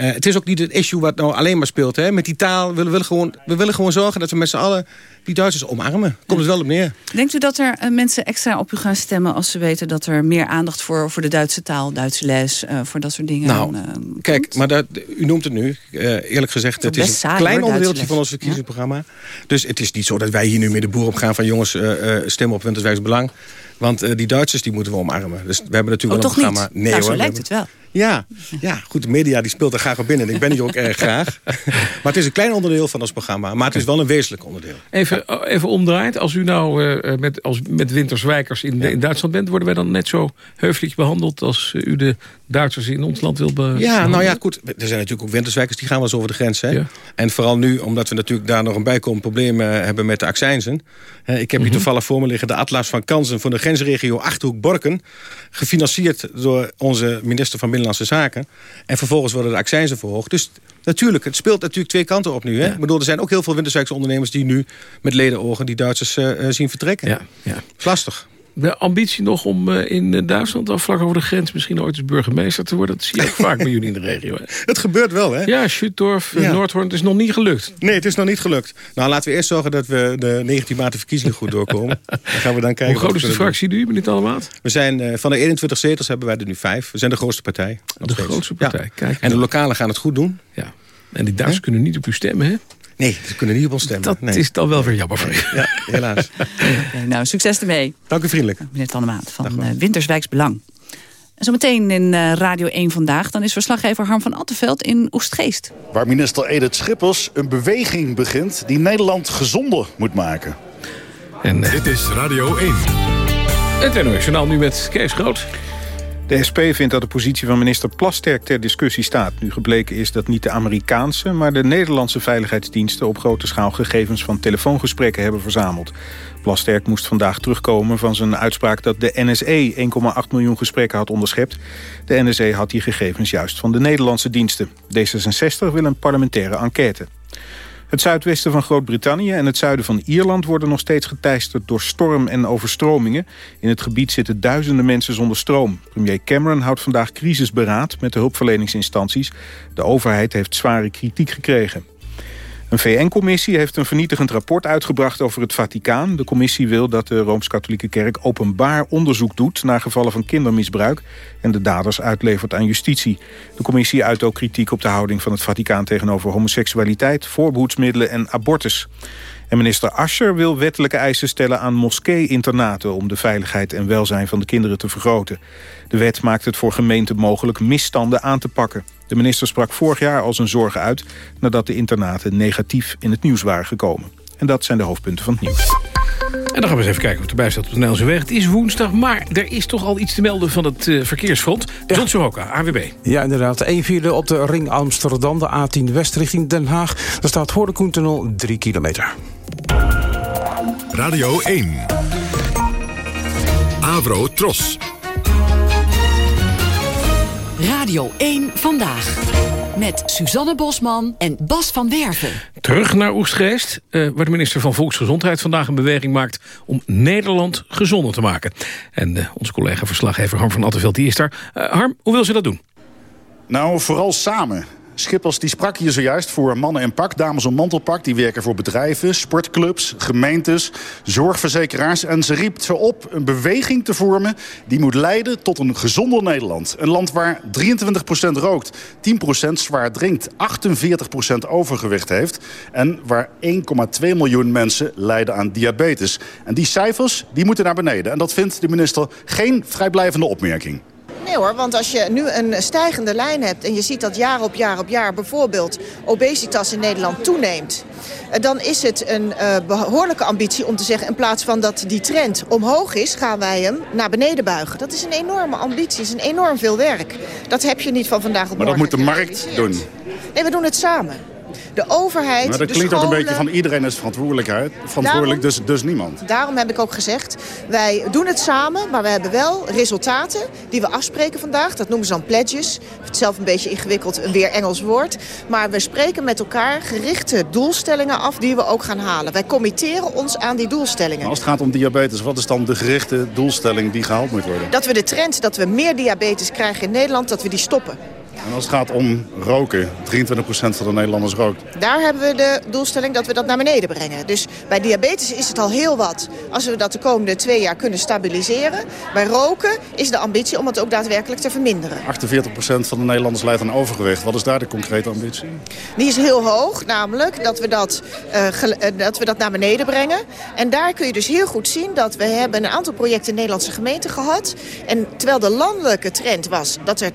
Uh, het is ook niet het issue wat nou alleen maar speelt. Hè. Met die taal willen we, gewoon, we willen gewoon zorgen dat we met z'n allen die Duitsers omarmen. Komt het wel op neer. Denkt u dat er uh, mensen extra op u gaan stemmen als ze weten dat er meer aandacht voor, voor de Duitse taal, Duitse les, uh, voor dat soort dingen? Nou, kijk, maar dat, u noemt het nu. eerlijk gezegd, het is, een saai, klein hoor, onderdeeltje van ons verkiezingsprogramma. Ja? Dus het is niet zo dat wij hier nu met de boer op gaan van jongens, stemmen op Winterswijks Belang. Want die Duitsers die moeten we omarmen. Dus we hebben natuurlijk oh, wel een programma. Niet? Nee, nou, hoor, zo lijkt het wel. Ja, ja, goed, de media die speelt er graag op binnen. Ik ben hier ook erg graag. Maar het is een klein onderdeel van ons programma. Maar het is wel een wezenlijk onderdeel. Even, ja. even omdraaid. Als u nou uh, met, als, met winterswijkers in, ja. in Duitsland bent... worden wij dan net zo heufelijk behandeld... als u de Duitsers in ons land wil behandelen? Ja, nou ja, goed. Er zijn natuurlijk ook winterswijkers die gaan wel eens over de grens. Hè? Ja. En vooral nu, omdat we natuurlijk daar nog een bijkomend probleem hebben met de accijnzen. Ik heb hier mm -hmm. toevallig voor me liggen de atlas van kansen... voor de grensregio Achterhoek-Borken. Gefinancierd door onze minister van Binnenlandse Zaken. En vervolgens worden de accijnzen verhoogd. Dus natuurlijk, het speelt natuurlijk twee kanten op nu. Hè? Ja. Ik bedoel, er zijn ook heel veel winterswijkse ondernemers... die nu met ledenogen die Duitsers uh, zien vertrekken. Ja, ja. Dat is lastig. De ambitie nog om uh, in Duitsland, al vlak over de grens... misschien ooit eens burgemeester te worden. Dat zie je ook vaak bij jullie in de regio. Hè? Het gebeurt wel, hè? Ja, Schutdorf, ja. Noordhoorn, het is nog niet gelukt. Nee, het is nog niet gelukt. Nou, laten we eerst zorgen dat we de 19 maart de verkiezingen goed doorkomen. Dan gaan we dan kijken. Hoe groot is de fractie nu, meneer Talmaat? We zijn, van de 21 zetels hebben wij er nu vijf. We zijn de grootste partij. De steeds. grootste partij, ja. kijk. En de lokalen gaan het goed doen. Ja. En die Duitsers kunnen niet op u stemmen, hè? Nee, ze kunnen niet op ons stemmen. Dat nee. is dan wel weer jammer voor u. Ja, helaas. okay, nou, succes ermee. Dank u vriendelijk. Meneer Tannemaat van uh, Winterswijks Belang. En zometeen in uh, Radio 1 Vandaag... dan is verslaggever Harm van Attenveld in Oestgeest. Waar minister Edith Schippers een beweging begint... die Nederland gezonder moet maken. En, uh... Dit is Radio 1. Het NOS nu met Kees Groot. De SP vindt dat de positie van minister Plasterk ter discussie staat. Nu gebleken is dat niet de Amerikaanse, maar de Nederlandse veiligheidsdiensten... op grote schaal gegevens van telefoongesprekken hebben verzameld. Plasterk moest vandaag terugkomen van zijn uitspraak dat de NSE 1,8 miljoen gesprekken had onderschept. De NSE had die gegevens juist van de Nederlandse diensten. D66 wil een parlementaire enquête. Het zuidwesten van Groot-Brittannië en het zuiden van Ierland... worden nog steeds geteisterd door storm en overstromingen. In het gebied zitten duizenden mensen zonder stroom. Premier Cameron houdt vandaag crisisberaad met de hulpverleningsinstanties. De overheid heeft zware kritiek gekregen. Een VN-commissie heeft een vernietigend rapport uitgebracht over het Vaticaan. De commissie wil dat de Rooms-Katholieke Kerk openbaar onderzoek doet... naar gevallen van kindermisbruik en de daders uitlevert aan justitie. De commissie uit ook kritiek op de houding van het Vaticaan... tegenover homoseksualiteit, voorbehoedsmiddelen en abortus. En minister Ascher wil wettelijke eisen stellen aan moskee-internaten... om de veiligheid en welzijn van de kinderen te vergroten. De wet maakt het voor gemeenten mogelijk misstanden aan te pakken. De minister sprak vorig jaar al zijn zorgen uit... nadat de internaten negatief in het nieuws waren gekomen. En dat zijn de hoofdpunten van het nieuws. En dan gaan we eens even kijken wat erbij staat op de Nederlandse weg. Het is woensdag, maar er is toch al iets te melden van het uh, verkeersfront. Ja. John AWB. Ja, inderdaad. Eén vierde op de ring Amsterdam, de A10 West richting Den Haag. Daar staat voor de Koentunnel 3 kilometer. Radio 1. Avro Tros. Radio 1 Vandaag. Met Suzanne Bosman en Bas van Werven. Terug naar Oestgeest, uh, waar de minister van Volksgezondheid vandaag een beweging maakt om Nederland gezonder te maken. En uh, onze collega-verslaggever Harm van Attenveld die is daar. Uh, Harm, hoe wil ze dat doen? Nou, vooral samen. Schippers die sprak hier zojuist voor mannen en pak, dames om mantelpak. Die werken voor bedrijven, sportclubs, gemeentes, zorgverzekeraars. En ze riep ze op een beweging te vormen die moet leiden tot een gezonder Nederland. Een land waar 23% rookt, 10% zwaar drinkt, 48% overgewicht heeft... en waar 1,2 miljoen mensen lijden aan diabetes. En die cijfers die moeten naar beneden. En dat vindt de minister geen vrijblijvende opmerking. Nee hoor, want als je nu een stijgende lijn hebt... en je ziet dat jaar op jaar op jaar bijvoorbeeld obesitas in Nederland toeneemt... Eh, dan is het een uh, behoorlijke ambitie om te zeggen... in plaats van dat die trend omhoog is, gaan wij hem naar beneden buigen. Dat is een enorme ambitie, is een enorm veel werk. Dat heb je niet van vandaag op morgen Maar dat moet de markt doen. Nee, we doen het samen. De overheid, Maar dat klinkt ook een beetje van iedereen is verantwoordelijkheid. Verantwoordelijk, daarom, dus, dus niemand. Daarom heb ik ook gezegd, wij doen het samen, maar we hebben wel resultaten die we afspreken vandaag. Dat noemen ze dan pledges. Het zelf een beetje ingewikkeld, een weer Engels woord. Maar we spreken met elkaar gerichte doelstellingen af die we ook gaan halen. Wij committeren ons aan die doelstellingen. Maar als het gaat om diabetes, wat is dan de gerichte doelstelling die gehaald moet worden? Dat we de trend dat we meer diabetes krijgen in Nederland, dat we die stoppen. En als het gaat om roken, 23% van de Nederlanders rookt. Daar hebben we de doelstelling dat we dat naar beneden brengen. Dus bij diabetes is het al heel wat. Als we dat de komende twee jaar kunnen stabiliseren. Bij roken is de ambitie om het ook daadwerkelijk te verminderen. 48% van de Nederlanders lijdt aan overgewicht. Wat is daar de concrete ambitie? Die is heel hoog, namelijk dat we dat, uh, dat we dat naar beneden brengen. En daar kun je dus heel goed zien dat we hebben een aantal projecten in Nederlandse gemeenten gehad. En terwijl de landelijke trend was dat, er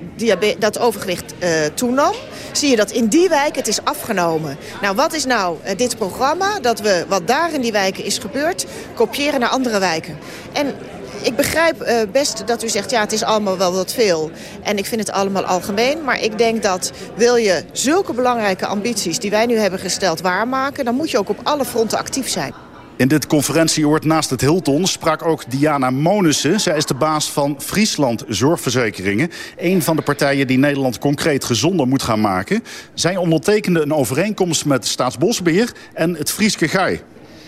dat overgewicht uh, toenam, zie je dat in die wijk het is afgenomen. Nou, wat is nou uh, dit programma? Dat we wat daar in die wijken is gebeurd, kopiëren naar andere wijken. En ik begrijp uh, best dat u zegt, ja, het is allemaal wel wat veel. En ik vind het allemaal algemeen. Maar ik denk dat wil je zulke belangrijke ambities die wij nu hebben gesteld waarmaken... dan moet je ook op alle fronten actief zijn. In dit conferentieoord naast het Hilton sprak ook Diana Monussen. Zij is de baas van Friesland Zorgverzekeringen. Een van de partijen die Nederland concreet gezonder moet gaan maken. Zij ondertekende een overeenkomst met Staatsbosbeheer en het Frieske Gai.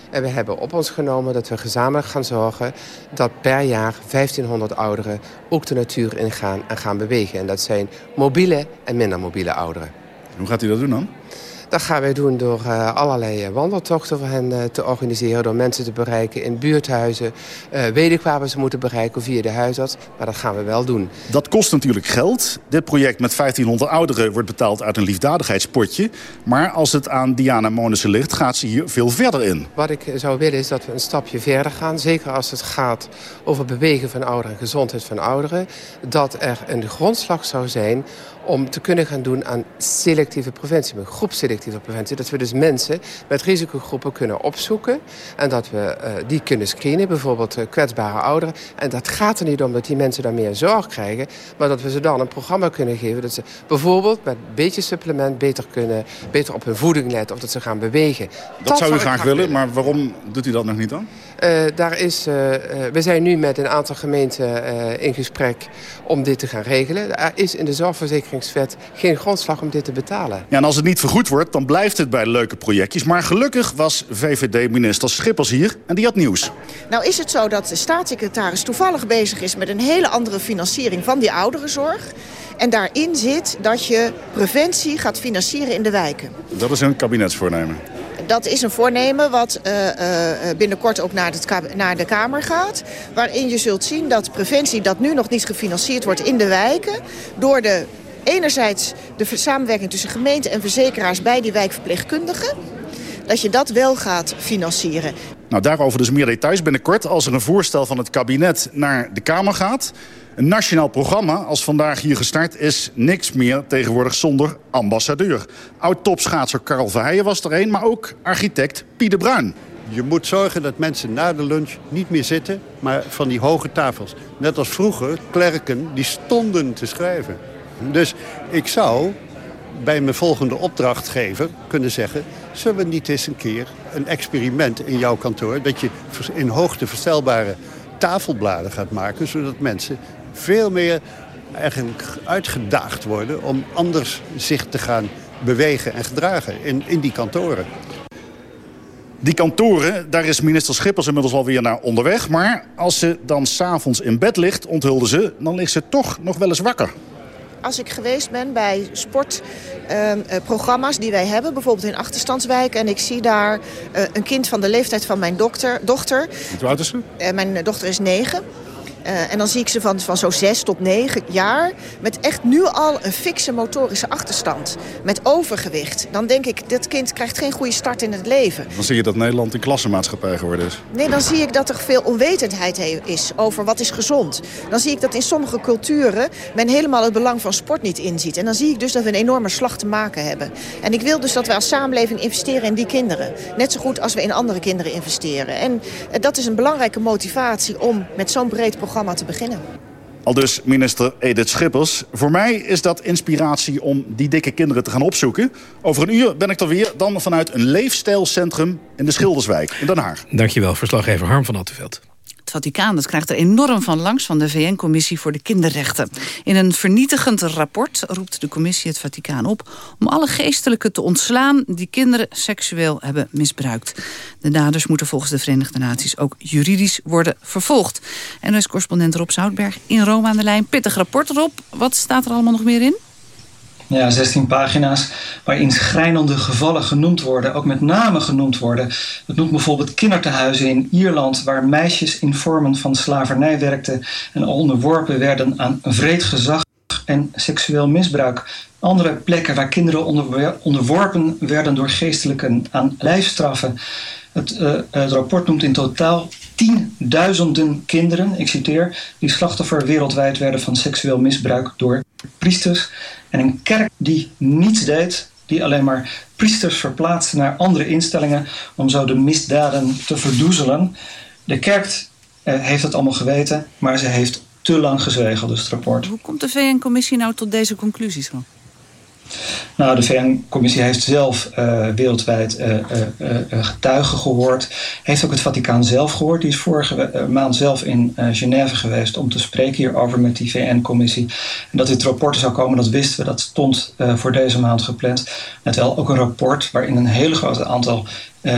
En we hebben op ons genomen dat we gezamenlijk gaan zorgen... dat per jaar 1500 ouderen ook de natuur ingaan en gaan bewegen. En dat zijn mobiele en minder mobiele ouderen. Hoe gaat u dat doen dan? Dat gaan wij doen door uh, allerlei wandeltochten voor hen uh, te organiseren. Door mensen te bereiken in buurthuizen. Weet ik waar we ze moeten bereiken via de huisarts. Maar dat gaan we wel doen. Dat kost natuurlijk geld. Dit project met 1500 ouderen wordt betaald uit een liefdadigheidspotje. Maar als het aan Diana Monissen ligt, gaat ze hier veel verder in. Wat ik zou willen is dat we een stapje verder gaan. Zeker als het gaat over bewegen van ouderen en gezondheid van ouderen. Dat er een grondslag zou zijn om te kunnen gaan doen aan selectieve preventie. Met groepselectieve selectieve preventie. Dat we dus mensen met risicogroepen kunnen opzoeken. En dat we uh, die kunnen screenen, bijvoorbeeld uh, kwetsbare ouderen. En dat gaat er niet om dat die mensen dan meer zorg krijgen. Maar dat we ze dan een programma kunnen geven. Dat ze bijvoorbeeld met een beetje supplement beter, kunnen, beter op hun voeding letten. Of dat ze gaan bewegen. Dat, dat zou u graag willen, maar waarom doet u dat nog niet dan? Uh, daar is, we zijn nu met een aantal gemeenten in gesprek om dit te gaan regelen. Er is in de zorgverzekeringswet geen grondslag om dit te betalen. Ja, en als het niet vergoed wordt, dan blijft het bij leuke projectjes. Maar gelukkig was VVD-minister Schippers hier en die had nieuws. Nou is het zo dat de staatssecretaris toevallig bezig is... met een hele andere financiering van die ouderenzorg. En daarin zit dat je preventie gaat financieren in de wijken. Dat is een kabinetsvoornemen dat is een voornemen wat uh, uh, binnenkort ook naar, het, naar, de Kamer gaat. Waarin je zult zien dat preventie dat nu nog niet gefinancierd wordt in de wijken... door de enerzijds de samenwerking tussen gemeente en verzekeraars bij die wijkverpleegkundigen dat je dat wel gaat financieren. Nou, daarover dus meer details binnenkort als er een voorstel van het kabinet naar de Kamer gaat. Een nationaal programma, als vandaag hier gestart, is niks meer tegenwoordig zonder ambassadeur. Oud-topschaatser Karel Verheijen was er een, maar ook architect Pieter Bruin. Je moet zorgen dat mensen na de lunch niet meer zitten, maar van die hoge tafels. Net als vroeger, klerken, die stonden te schrijven. Dus ik zou bij mijn volgende opdrachtgever kunnen zeggen... zullen we niet eens een keer een experiment in jouw kantoor... dat je in hoogte verstelbare tafelbladen gaat maken... zodat mensen veel meer eigenlijk uitgedaagd worden... om anders zich te gaan bewegen en gedragen in, in die kantoren. Die kantoren, daar is minister Schippers inmiddels alweer naar onderweg. Maar als ze dan s'avonds in bed ligt, onthulde ze... dan ligt ze toch nog wel eens wakker als ik geweest ben bij sportprogramma's uh, die wij hebben... bijvoorbeeld in achterstandswijk... en ik zie daar uh, een kind van de leeftijd van mijn dokter, dochter... Hoe oud is ze? Uh, mijn dochter is negen. Uh, en dan zie ik ze van, van zo'n 6 tot 9 jaar met echt nu al een fikse motorische achterstand. Met overgewicht. Dan denk ik, dat kind krijgt geen goede start in het leven. Dan zie je dat Nederland een klassenmaatschappij geworden is. Nee, dan zie ik dat er veel onwetendheid is over wat is gezond. Dan zie ik dat in sommige culturen men helemaal het belang van sport niet inziet. En dan zie ik dus dat we een enorme slag te maken hebben. En ik wil dus dat wij als samenleving investeren in die kinderen. Net zo goed als we in andere kinderen investeren. En uh, dat is een belangrijke motivatie om met zo'n breed programma te beginnen. Al dus minister Edith Schippers. Voor mij is dat inspiratie om die dikke kinderen te gaan opzoeken. Over een uur ben ik er weer, dan vanuit een leefstijlcentrum in de Schilderswijk in Den Haag. Dankjewel, verslaggever Harm van Attenveld. Het Vaticaan dat krijgt er enorm van langs van de VN-commissie voor de kinderrechten. In een vernietigend rapport roept de commissie het Vaticaan op... om alle geestelijken te ontslaan die kinderen seksueel hebben misbruikt. De daders moeten volgens de Verenigde Naties ook juridisch worden vervolgd. En is correspondent Rob Zoutberg in Rome aan de lijn. Pittig rapport, Rob. Wat staat er allemaal nog meer in? Ja, 16 pagina's waarin schrijnende gevallen genoemd worden, ook met name genoemd worden. Dat noemt bijvoorbeeld kindertehuizen in Ierland, waar meisjes in vormen van slavernij werkten en onderworpen werden aan vreed gezag en seksueel misbruik. Andere plekken waar kinderen onderworpen werden door geestelijken aan lijfstraffen. Het, uh, het rapport noemt in totaal tienduizenden kinderen, ik citeer, die slachtoffer wereldwijd werden van seksueel misbruik door priesters. En een kerk die niets deed, die alleen maar priesters verplaatste naar andere instellingen om zo de misdaden te verdoezelen. De kerk eh, heeft het allemaal geweten, maar ze heeft te lang gezwegen, dus het rapport. Hoe komt de VN-commissie nou tot deze conclusies? van? Nou, de VN-commissie heeft zelf uh, wereldwijd uh, uh, getuigen gehoord. Heeft ook het Vaticaan zelf gehoord. Die is vorige maand zelf in Genève geweest om te spreken hierover met die VN-commissie. En dat dit rapport zou komen, dat wisten we. Dat stond voor deze maand gepland. Net wel ook een rapport waarin een hele grote aantal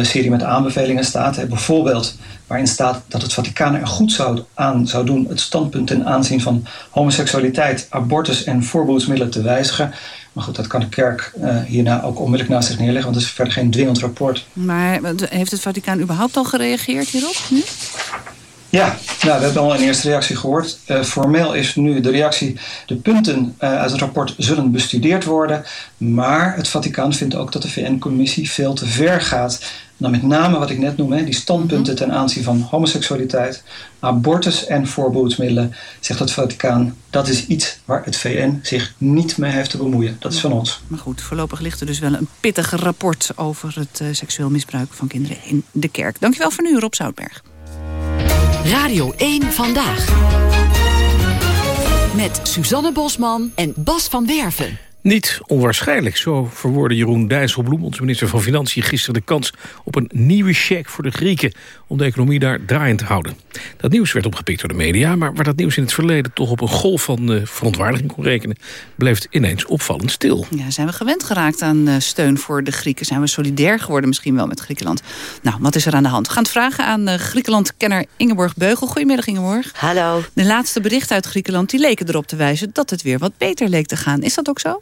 serie met aanbevelingen staat. Bijvoorbeeld waarin staat dat het Vaticaan er goed zou aan zou doen het standpunt ten aanzien van homoseksualiteit, abortus en voorbehoedsmiddelen te wijzigen. Maar goed, dat kan de kerk uh, hierna ook onmiddellijk naast zich neerleggen, want het is verder geen dwingend rapport. Maar heeft het Vaticaan überhaupt al gereageerd hierop nu? Ja, nou, we hebben al een eerste reactie gehoord. Uh, formeel is nu de reactie, de punten uh, uit het rapport zullen bestudeerd worden. Maar het Vaticaan vindt ook dat de VN-commissie veel te ver gaat dan met name wat ik net noem, hè, die standpunten ten aanzien van homoseksualiteit, abortus en voorbehoedsmiddelen, zegt het Vaticaan, dat is iets waar het VN zich niet mee heeft te bemoeien. Dat is van ons. Maar goed, voorlopig ligt er dus wel een pittig rapport over het uh, seksueel misbruik van kinderen in de kerk. Dankjewel voor nu, Rob Zoutberg. Radio 1 Vandaag. Met Suzanne Bosman en Bas van Werven. Niet onwaarschijnlijk, zo verwoordde Jeroen Dijsselbloem... onze minister van Financiën gisteren de kans op een nieuwe cheque voor de Grieken... om de economie daar draaiend te houden. Dat nieuws werd opgepikt door de media... maar waar dat nieuws in het verleden toch op een golf van uh, verontwaardiging kon rekenen... bleef het ineens opvallend stil. Ja, zijn we gewend geraakt aan uh, steun voor de Grieken? Zijn we solidair geworden misschien wel met Griekenland? Nou, wat is er aan de hand? We gaan het vragen aan uh, Griekenland-kenner Ingeborg Beugel. Goedemiddag Ingeborg. Hallo. De laatste berichten uit Griekenland die leken erop te wijzen... dat het weer wat beter leek te gaan. Is dat ook zo?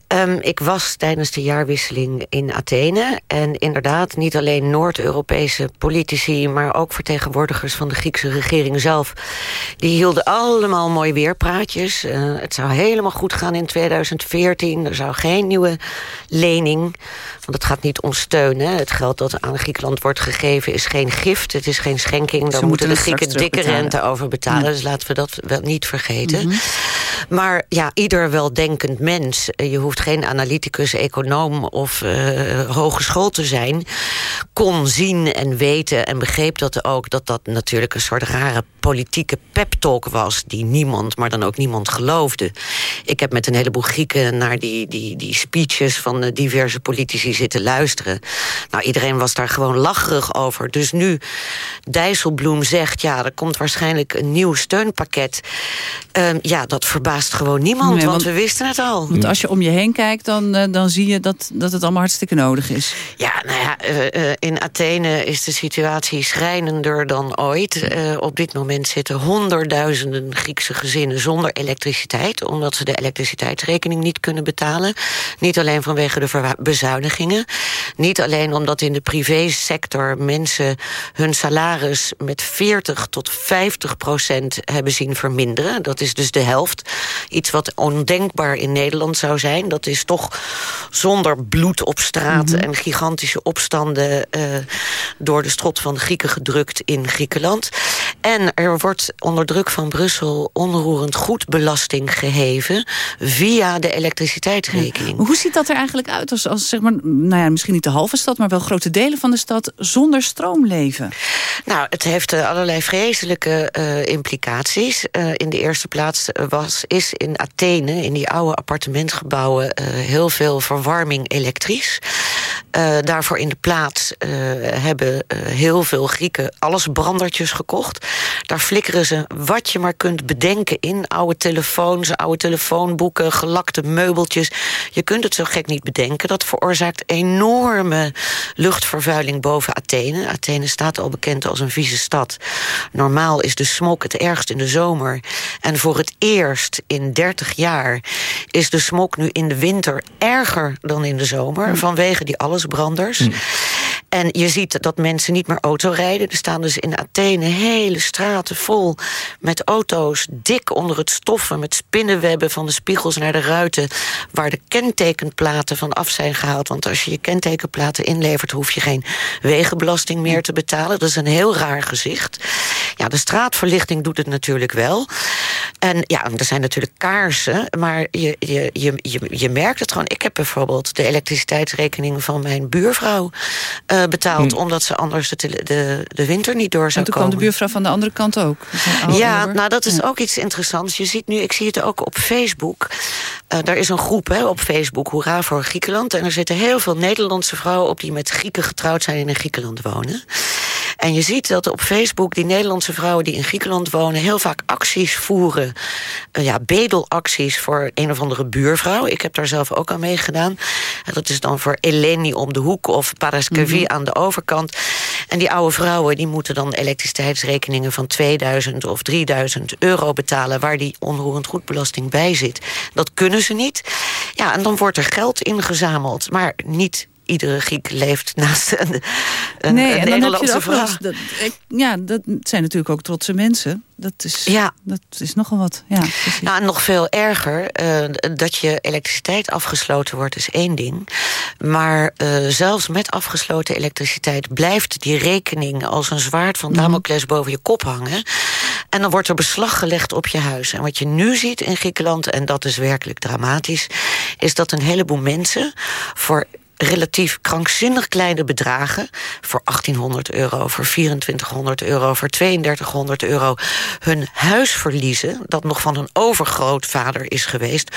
Um, ik was tijdens de jaarwisseling in Athene. En inderdaad, niet alleen Noord-Europese politici... maar ook vertegenwoordigers van de Griekse regering zelf... die hielden allemaal mooi weerpraatjes. Uh, het zou helemaal goed gaan in 2014. Er zou geen nieuwe lening... want het gaat niet om steun. Hè. Het geld dat aan Griekenland wordt gegeven is geen gift. Het is geen schenking. Daar moeten de Grieken dikke rente over betalen. Ja. Dus laten we dat wel niet vergeten. Mm -hmm. Maar ja, ieder weldenkend mens... je hoeft geen analyticus, econoom of uh, hogeschool te zijn... kon zien en weten en begreep dat ook... dat dat natuurlijk een soort rare politieke pep-talk was... die niemand, maar dan ook niemand geloofde. Ik heb met een heleboel Grieken naar die, die, die speeches... van diverse politici zitten luisteren. Nou, iedereen was daar gewoon lacherig over. Dus nu Dijsselbloem zegt... ja, er komt waarschijnlijk een nieuw steunpakket... Um, ja, dat verbaast gewoon niemand, nee, want, want, we wisten het al. Want als je om je heen kijkt, dan, uh, dan zie je dat, dat het allemaal hartstikke nodig is. Ja, nou ja, uh, uh, in Athene is de situatie schrijnender dan ooit. op dit moment zitten honderdduizenden Griekse gezinnen zonder elektriciteit... omdat ze de elektriciteitsrekening niet kunnen betalen. Niet alleen vanwege de bezuinigingen. Niet alleen omdat in de privésector mensen hun salaris... met 40 tot 50 procent hebben zien verminderen. Dat is dus de helft. Iets wat ondenkbaar in Nederland zou zijn. Dat is toch zonder bloed op straat mm -hmm. en gigantische opstanden... Uh, door de strot van de Grieken gedrukt in Griekenland. En er wordt onder druk van Brussel onroerend goedbelasting geheven... via de elektriciteitsrekening. Ja. Hoe ziet dat er eigenlijk uit als, als zeg maar, nou ja, misschien niet de halve stad... maar wel grote delen van de stad zonder stroom leven? Nou, het heeft uh, allerlei vreselijke uh, implicaties. Uh, in de eerste plaats was, is in Athene, in die oude appartementgebouwen... heel veel verwarming elektrisch. daarvoor in de plaats hebben heel veel Grieken allesbrandertjes gekocht. Daar flikkeren ze wat je maar kunt bedenken in. Oude telefoons, oude telefoonboeken, gelakte meubeltjes. Je kunt het zo gek niet bedenken. Dat veroorzaakt enorme luchtvervuiling boven Athene. Athene staat al bekend als een vieze stad. Normaal is de smok het ergst in de zomer. En voor het eerst in 30 jaar is de smok nu in de winter erger dan in de zomer. Mm. Vanwege die allesbranders. Mm. En je ziet dat mensen niet meer auto rijden. Er staan dus in Athene hele straten vol met auto's... dik onder het stoffen, met spinnenwebben van de spiegels naar de ruiten... waar de kentekenplaten van af zijn gehaald. Want als je je kentekenplaten inlevert... hoef je geen wegenbelasting meer te betalen. Dat is een heel raar gezicht. Ja, de straatverlichting doet het natuurlijk wel. En ja, er zijn natuurlijk kaarsen, maar je, je, je, je, merkt het gewoon. Ik heb bijvoorbeeld de elektriciteitsrekening van mijn buurvrouw... Uh, betaald, hm. omdat ze anders de, de, de winter niet door zou en toen komen. kwam de buurvrouw van de andere kant ook. Ja, nou dat is ja. ook iets interessants. Je ziet nu, ik zie het ook op Facebook. Uh, daar is een groep hè, op Facebook, Hoera voor Griekenland. En er zitten heel veel Nederlandse vrouwen op... die met Grieken getrouwd zijn en in Griekenland wonen. En je ziet dat op Facebook die Nederlandse vrouwen die in Griekenland wonen... heel vaak acties voeren, uh, ja, bedelacties voor een of andere buurvrouw. Ik heb daar zelf ook aan meegedaan. En dat is dan voor Eleni om de hoek of Paraskevi mm -hmm. aan de overkant. En die oude vrouwen die moeten dan elektriciteitsrekeningen van 2000 of 3000 euro betalen... waar die onroerend goedbelasting bij zit. Dat kunnen ze niet. Ja, en dan wordt er geld ingezameld, maar niet iedere Griek leeft naast een, een, nee, een en Nederlandse er vrouw. dat, ja, dat zijn natuurlijk ook trotse mensen. Dat is, Ja. dat is nogal wat. Ja, Nou, en nog veel erger, eh, dat je elektriciteit afgesloten wordt is één ding. Maar eh, zelfs met afgesloten elektriciteit blijft die rekening als een zwaard van Damocles boven je kop hangen. En dan wordt er beslag gelegd op je huis. En wat je nu ziet in Griekenland, en dat is werkelijk dramatisch, is dat een heleboel mensen voor relatief krankzinnig kleine bedragen... voor 1800 euro, voor 2400 euro, voor 3200 euro... hun huis verliezen, dat nog van hun overgrootvader is geweest...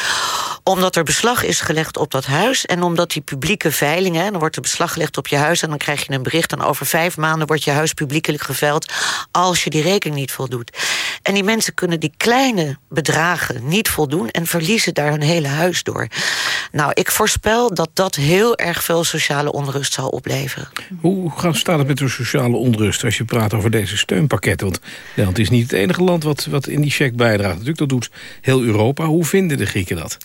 omdat er beslag is gelegd op dat huis... en omdat die publieke veilingen... dan wordt er beslag gelegd op je huis... en dan krijg je een bericht... en over vijf maanden wordt je huis publiekelijk geveild... als je die rekening niet voldoet. En die mensen kunnen die kleine bedragen niet voldoen... en verliezen daar hun hele huis door. Nou, ik voorspel dat dat heel erg veel sociale onrust zal opleveren. Hoe gaat- staat het met de sociale onrust als je praat over deze steunpakketten? Want Nederland is niet het enige land wat, wat in die check bijdraagt. Natuurlijk, dat doet heel Europa. Hoe vinden de Grieken dat?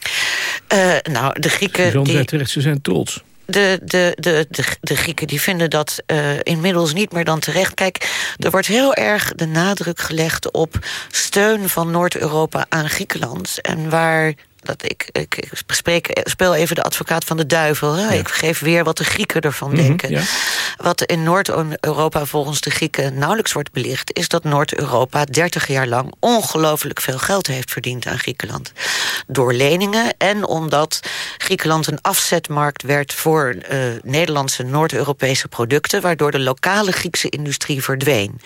Eh, nou, de Grieken... Suzanne die- zei terecht, ze zijn trots. de, de, de, de, de Grieken die vinden dat eh, inmiddels niet meer dan terecht. Kijk, er wordt heel erg de nadruk gelegd op steun van Noord-Europa aan Griekenland. En waar. Dat ik, ik, ik spreek, speel even de advocaat van de duivel. Hè? Ik geef weer wat de Grieken ervan Mhm, denken. ja. Wat in Noord-Europa volgens de Grieken nauwelijks wordt belicht... is dat Noord-Europa 30 jaar lang ongelooflijk veel geld heeft verdiend aan Griekenland. Door leningen en omdat Griekenland een afzetmarkt werd... voor eh, Nederlandse Noord-Europese producten... waardoor de lokale Griekse industrie verdween.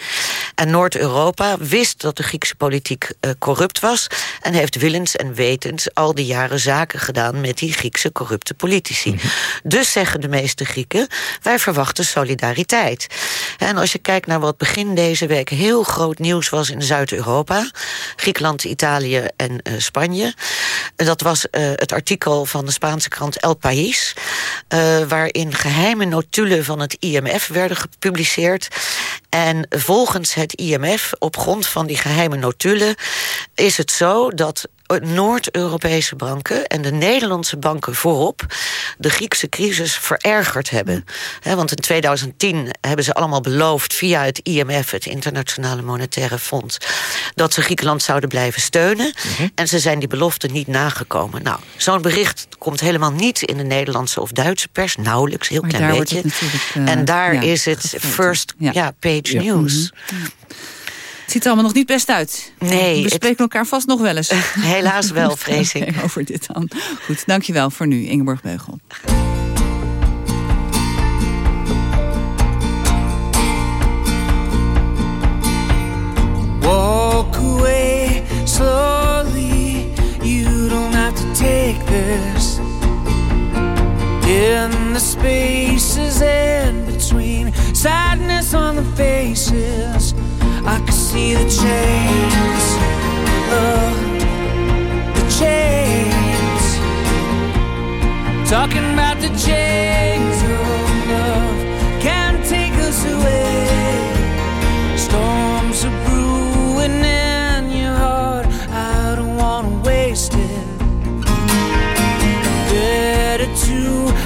En Noord-Europa wist dat de Griekse politiek eh, corrupt was... en heeft willens en wetens al die jaren zaken gedaan... met die Griekse corrupte politici. Dus zeggen de meeste Grieken, wij verwachten solidariteit. En als je kijkt naar wat begin deze week heel groot nieuws was in Zuid-Europa... Griekenland, Italië en eh, Spanje... dat was eh, het artikel van de Spaanse krant El País... eh, waarin geheime notulen van het IMF werden gepubliceerd... En volgens het IMF, op grond van die geheime notulen... is het zo dat Noord-Europese banken en de Nederlandse banken voorop... de Griekse crisis verergerd hebben. Want in 2010 hebben ze allemaal beloofd via het IMF... het Internationale Monetaire Fonds... dat ze Griekenland zouden blijven steunen. En ze zijn die belofte niet nagekomen. Nou, zo'n bericht komt helemaal niet in de Nederlandse of Duitse pers. Nauwelijks, heel Maar klein beetje. natuurlijk, eh, en daar ja, is het first ja. page Ja. news. Het ziet er allemaal nog niet best uit. Nee, We het- spreken elkaar vast nog wel eens. Helaas wel, vrees ik. Over dit dan. Goed, dankjewel voor nu, Ingeborg Beugel. Walk away slowly. You don't have to take this. In the spaces in between, sadness on the faces. I can see the chains. Oh, the chains. Talking about the chains of love can't take us away. Storms are brewing in your heart. I don't wanna waste it. Better to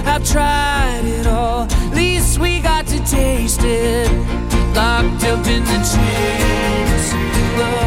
have tried it all. Least we got to taste it. Locked up in the chains. Love,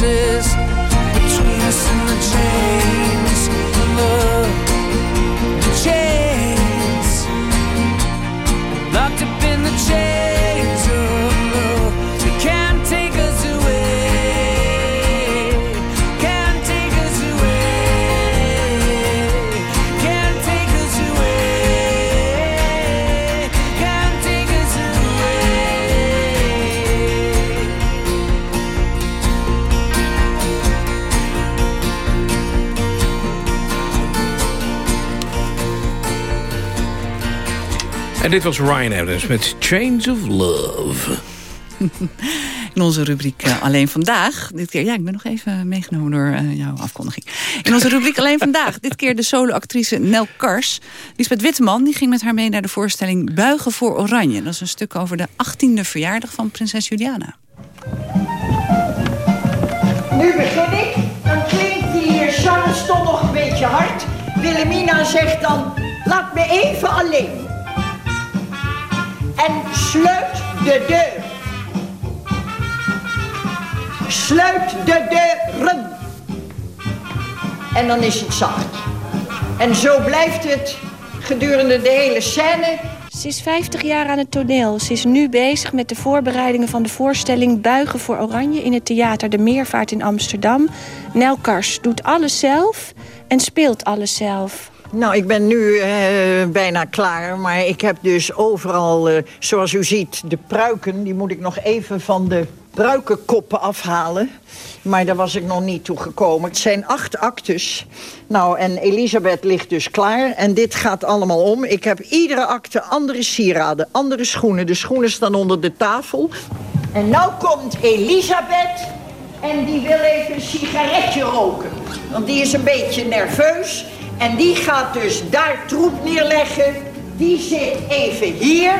spaces En dit was Ryan Adams met Chains of Love. In onze rubriek eh, Alleen Vandaag. Dit keer, ja, ik ben nog even meegenomen door eh, jouw afkondiging. In onze rubriek Alleen Vandaag. Dit keer de solo-actrice Nel Kars. Lisbeth Witteman die ging met haar mee naar de voorstelling Buigen voor Oranje. Dat is een stuk over de 18e verjaardag van prinses Juliana. Nu begin ik. Dan klinkt die Charleston nog een beetje hard. Wilhelmina zegt dan, laat me even alleen. En sluit de deur. Sluit de deuren. En dan is het zacht. En zo blijft het gedurende de hele scène. Ze is 50 jaar aan het toneel. Ze is nu bezig met de voorbereidingen van de voorstelling Buigen voor Oranje in het theater De Meervaart in Amsterdam. Nel Kars doet alles zelf en speelt alles zelf. Nou, ik ben nu eh, bijna klaar, maar ik heb dus overal, eh, zoals u ziet, de pruiken. Die moet ik nog even van de pruikenkoppen afhalen. Maar daar was ik nog niet toe gekomen. Het zijn acht actes. Nou, en Elisabeth ligt dus klaar. En dit gaat allemaal om. Ik heb iedere acte andere sieraden, andere schoenen. De schoenen staan onder de tafel. En nou komt Elisabeth. En die wil even een sigaretje roken. Want die is een beetje nerveus. En die gaat dus daar troep neerleggen. Die zit even hier.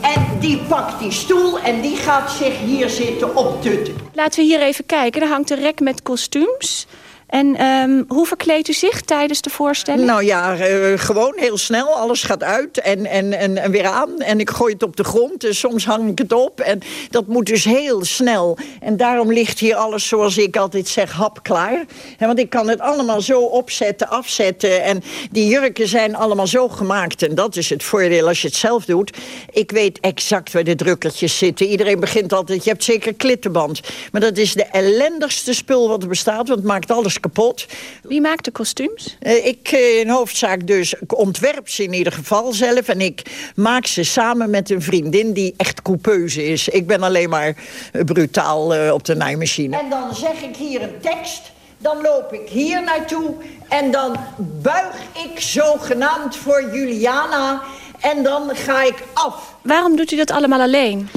En die pakt die stoel en die gaat zich hier zitten optutten. Laten we hier even kijken. Er hangt een rek met kostuums. En ehm, hoe verkleedt u zich tijdens de voorstelling? Nou ja, eh, gewoon heel snel. Alles gaat uit en, en, en, en weer aan. En ik gooi het op de grond. En soms hang ik het op. En dat moet dus heel snel. En daarom ligt hier alles, zoals ik altijd zeg, hapklaar. He, want ik kan het allemaal zo opzetten, afzetten. En die jurken zijn allemaal zo gemaakt. En dat is het voordeel als je het zelf doet. Ik weet exact waar de drukkertjes zitten. Iedereen begint altijd, je hebt zeker klittenband. Maar dat is de ellendigste spul wat er bestaat. Want het maakt alles kapot. Wie maakt de kostuums? Uh, ik in hoofdzaak dus ik ontwerp ze in ieder geval zelf. En ik maak ze samen met een vriendin die echt coupeuse is. Ik ben alleen maar uh, brutaal op de naaimachine. En dan zeg ik hier een tekst. Dan loop ik hier naartoe. En dan buig ik zogenaamd voor Juliana. En dan ga ik af. Waarom doet u dat allemaal alleen?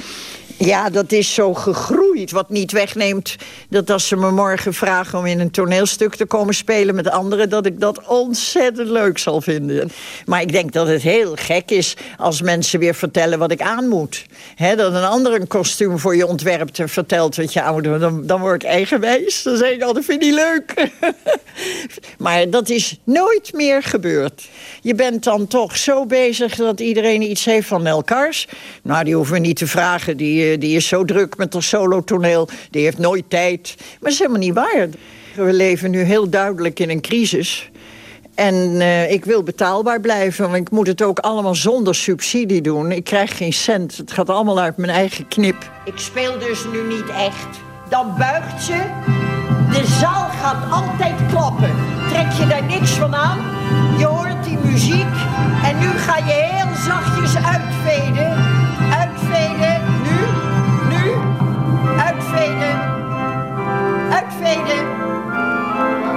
Ja, dat is zo gegroeid. Wat niet wegneemt dat als ze me morgen vragen... om in een toneelstuk te komen spelen met anderen... dat ik dat ontzettend leuk zal vinden. Maar ik denk dat het heel gek is als mensen weer vertellen wat ik aan moet. Dat een ander een kostuum voor je ontwerpt en vertelt wat je doen. Dan, dan word ik eigenwijs. Dan zeg ik altijd, vind je leuk? maar dat is nooit meer gebeurd. Je bent dan toch zo bezig dat iedereen iets heeft van elkaars. Nou, die hoeven we niet te vragen. Die, die is zo druk met haar solotoneel. Die heeft nooit tijd. Maar dat is helemaal niet waar. We leven nu heel duidelijk in een crisis. En uh, ik wil betaalbaar blijven, want ik moet het ook allemaal zonder subsidie doen. Ik krijg geen cent, het gaat allemaal uit mijn eigen knip. Ik speel dus nu niet echt. Dan buigt ze. De zaal gaat altijd klappen. Trek je daar niks van aan? Je hoort die muziek. En nu ga je heel zachtjes. Uitveden. Uitveden. Uitveden.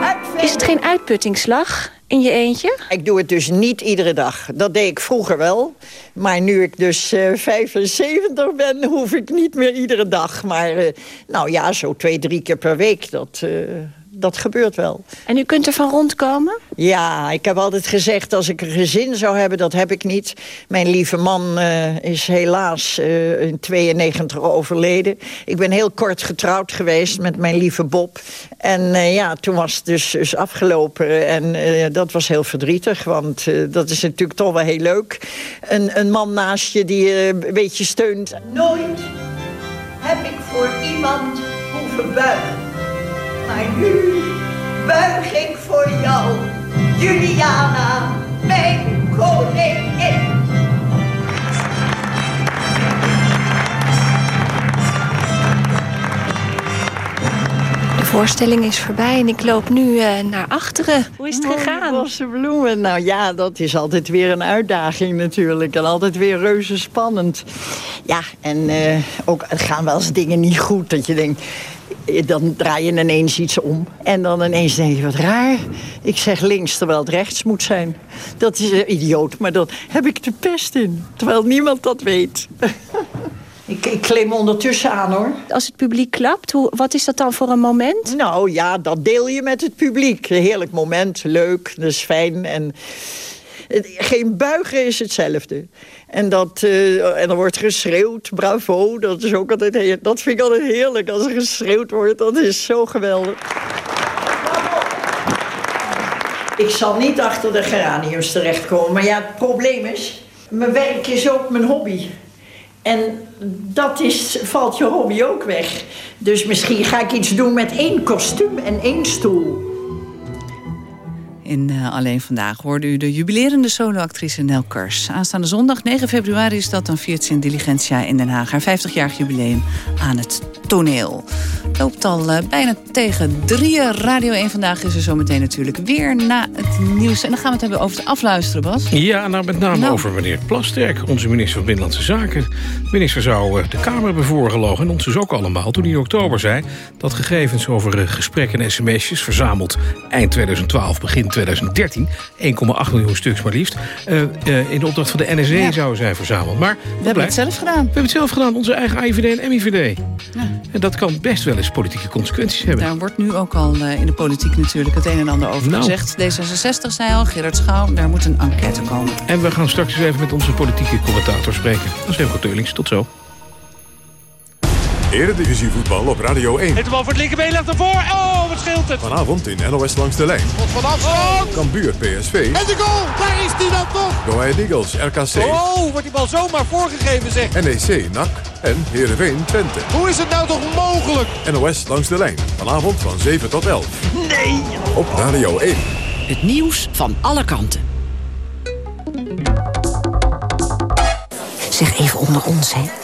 Uitveden. Is het geen uitputtingsslag in je eentje? Ik doe het dus niet iedere dag. Dat deed ik vroeger wel. Maar nu ik dus uh, 75 ben, hoef ik niet meer iedere dag. Maar uh, nou ja, zo twee, drie keer per week, dat... Uh, dat gebeurt wel. En u kunt er van rondkomen? Ja, ik heb altijd gezegd als ik een gezin zou hebben, dat heb ik niet. Mijn lieve man uh, is helaas uh, in 92 overleden. Ik ben heel kort getrouwd geweest met mijn lieve Bob. En uh, ja, toen was het dus, dus afgelopen. En dat was heel verdrietig, want dat is natuurlijk toch wel heel leuk. Een, een man naast je die je een beetje steunt. Nooit heb ik voor iemand hoeven buigen. Maar nu buig ik voor jou, Juliana, mijn koningin. De voorstelling is voorbij en ik loop nu uh, naar achteren. Hoe is het gegaan? Bosse bloemen. Nou ja, dat is altijd weer een uitdaging natuurlijk. En altijd weer reuze spannend. Ja, en uh, ook er gaan wel eens dingen niet goed. Dat je denkt, dan draai je ineens iets om. En dan ineens denk je, wat raar. Ik zeg links terwijl het rechts moet zijn. Dat is een idioot, maar dan heb ik de pest in. Terwijl niemand dat weet. Ik, ik klim ondertussen aan, hoor. Als het publiek klapt, hoe, wat is dat dan voor een moment? Nou ja, dat deel je met het publiek. Een heerlijk moment, leuk, dat is fijn. En geen buigen is hetzelfde. En, dat, uh, en dan wordt geschreeuwd, bravo, dat, is ook altijd dat vind ik altijd heerlijk. Als er geschreeuwd wordt, dat is zo geweldig. Ik zal niet achter de geraniums terechtkomen. Maar ja, het probleem is, mijn werk is ook mijn hobby. En dat is, valt je hobby ook weg. Dus misschien ga ik iets doen met één kostuum en één stoel. In uh, Alleen Vandaag hoorde u de jubilerende soloactrice Nel Kers. Aanstaande zondag 9 februari is dat dan viert ze in Diligentia in Den Haag... haar 50-jarig jubileum aan het toneel. Loopt al uh, bijna tegen drieën. Radio 1 Vandaag is er zometeen natuurlijk weer na het nieuws. En dan gaan we het hebben over het afluisteren, Bas. Ja, nou met name nou. over meneer Plasterk, onze minister van Binnenlandse Zaken. De minister zou uh, de Kamer hebben voorgelogen, en ons dus ook allemaal... toen hij in oktober zei dat gegevens over gesprekken en sms'jes... verzameld eind 2012, begin 2013, 1,8 miljoen stuks maar liefst... Uh, uh, in de opdracht van de NSE zouden zijn verzameld. Maar we hebben het zelf gedaan. We hebben het zelf gedaan, onze eigen AIVD en MIVD. Ja. En dat kan best wel eens politieke consequenties hebben. Daar wordt nu ook al uh, in de politiek natuurlijk het een en ander over nou. gezegd. D66 zei al, Gerard Schouw, daar moet een enquête komen. En we gaan straks eens even met onze politieke commentator spreken. Dat is Remco Teulings. Tot zo. Eredivisie voetbal op Radio 1. Het bal voor het linkerbeen ligt ervoor. Oh, wat scheelt het? Vanavond in NOS langs de lijn. Wat van afstand. Cambuur PSV. En de goal, daar is die dan toch. Go Ahead Eagles RKC. Oh, wordt die bal zomaar voorgegeven zeg. NEC NAC en Heerenveen Twente. Hoe is het nou toch mogelijk? NOS langs de lijn. Vanavond van 7 tot 11. Nee. Op Radio 1. Het nieuws van alle kanten. Zeg even onder ons, hè.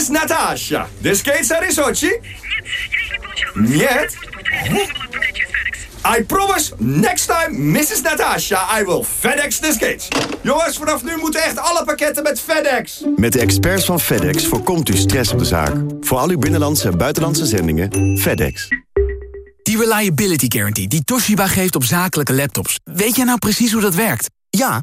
Hello, Mrs. Natasha. The skates are in Sochi? Нет. I promise, next time, Mrs. Natasha, I will FedEx the skates. Jongens, vanaf nu moeten echt alle pakketten met FedEx. Met de experts van FedEx voorkomt u stress op de zaak. Voor al uw binnenlandse en buitenlandse zendingen, FedEx. Die Reliability Guarantee die Toshiba geeft op zakelijke laptops. Weet jij nou precies hoe dat werkt? Ja,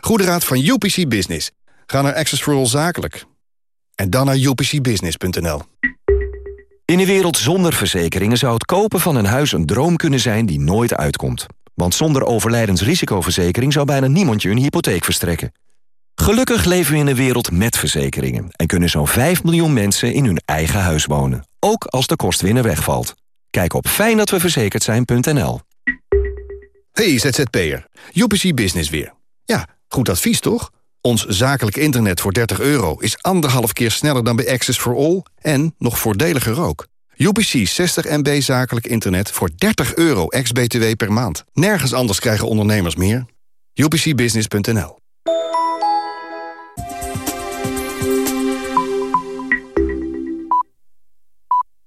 Goede raad van UPC Business. Ga naar Access for All Zakelijk. En dan naar upcbusiness.nl. In een wereld zonder verzekeringen zou het kopen van een huis een droom kunnen zijn die nooit uitkomt. Want zonder overlijdensrisicoverzekering zou bijna niemand je een hypotheek verstrekken. Gelukkig leven we in een wereld met verzekeringen... en kunnen zo'n 5 miljoen mensen in hun eigen huis wonen. Ook als de kostwinner wegvalt. Kijk op fijndatweverzekerd zijn.nl. Hey ZZP'er, UPC Business weer. Ja, goed advies toch? Ons zakelijk internet voor 30 euro is anderhalf keer sneller dan bij Access for All... en nog voordeliger ook. UPC 60 MB zakelijk internet voor 30 euro ex-BTW per maand. Nergens anders krijgen ondernemers meer. UPCbusiness.nl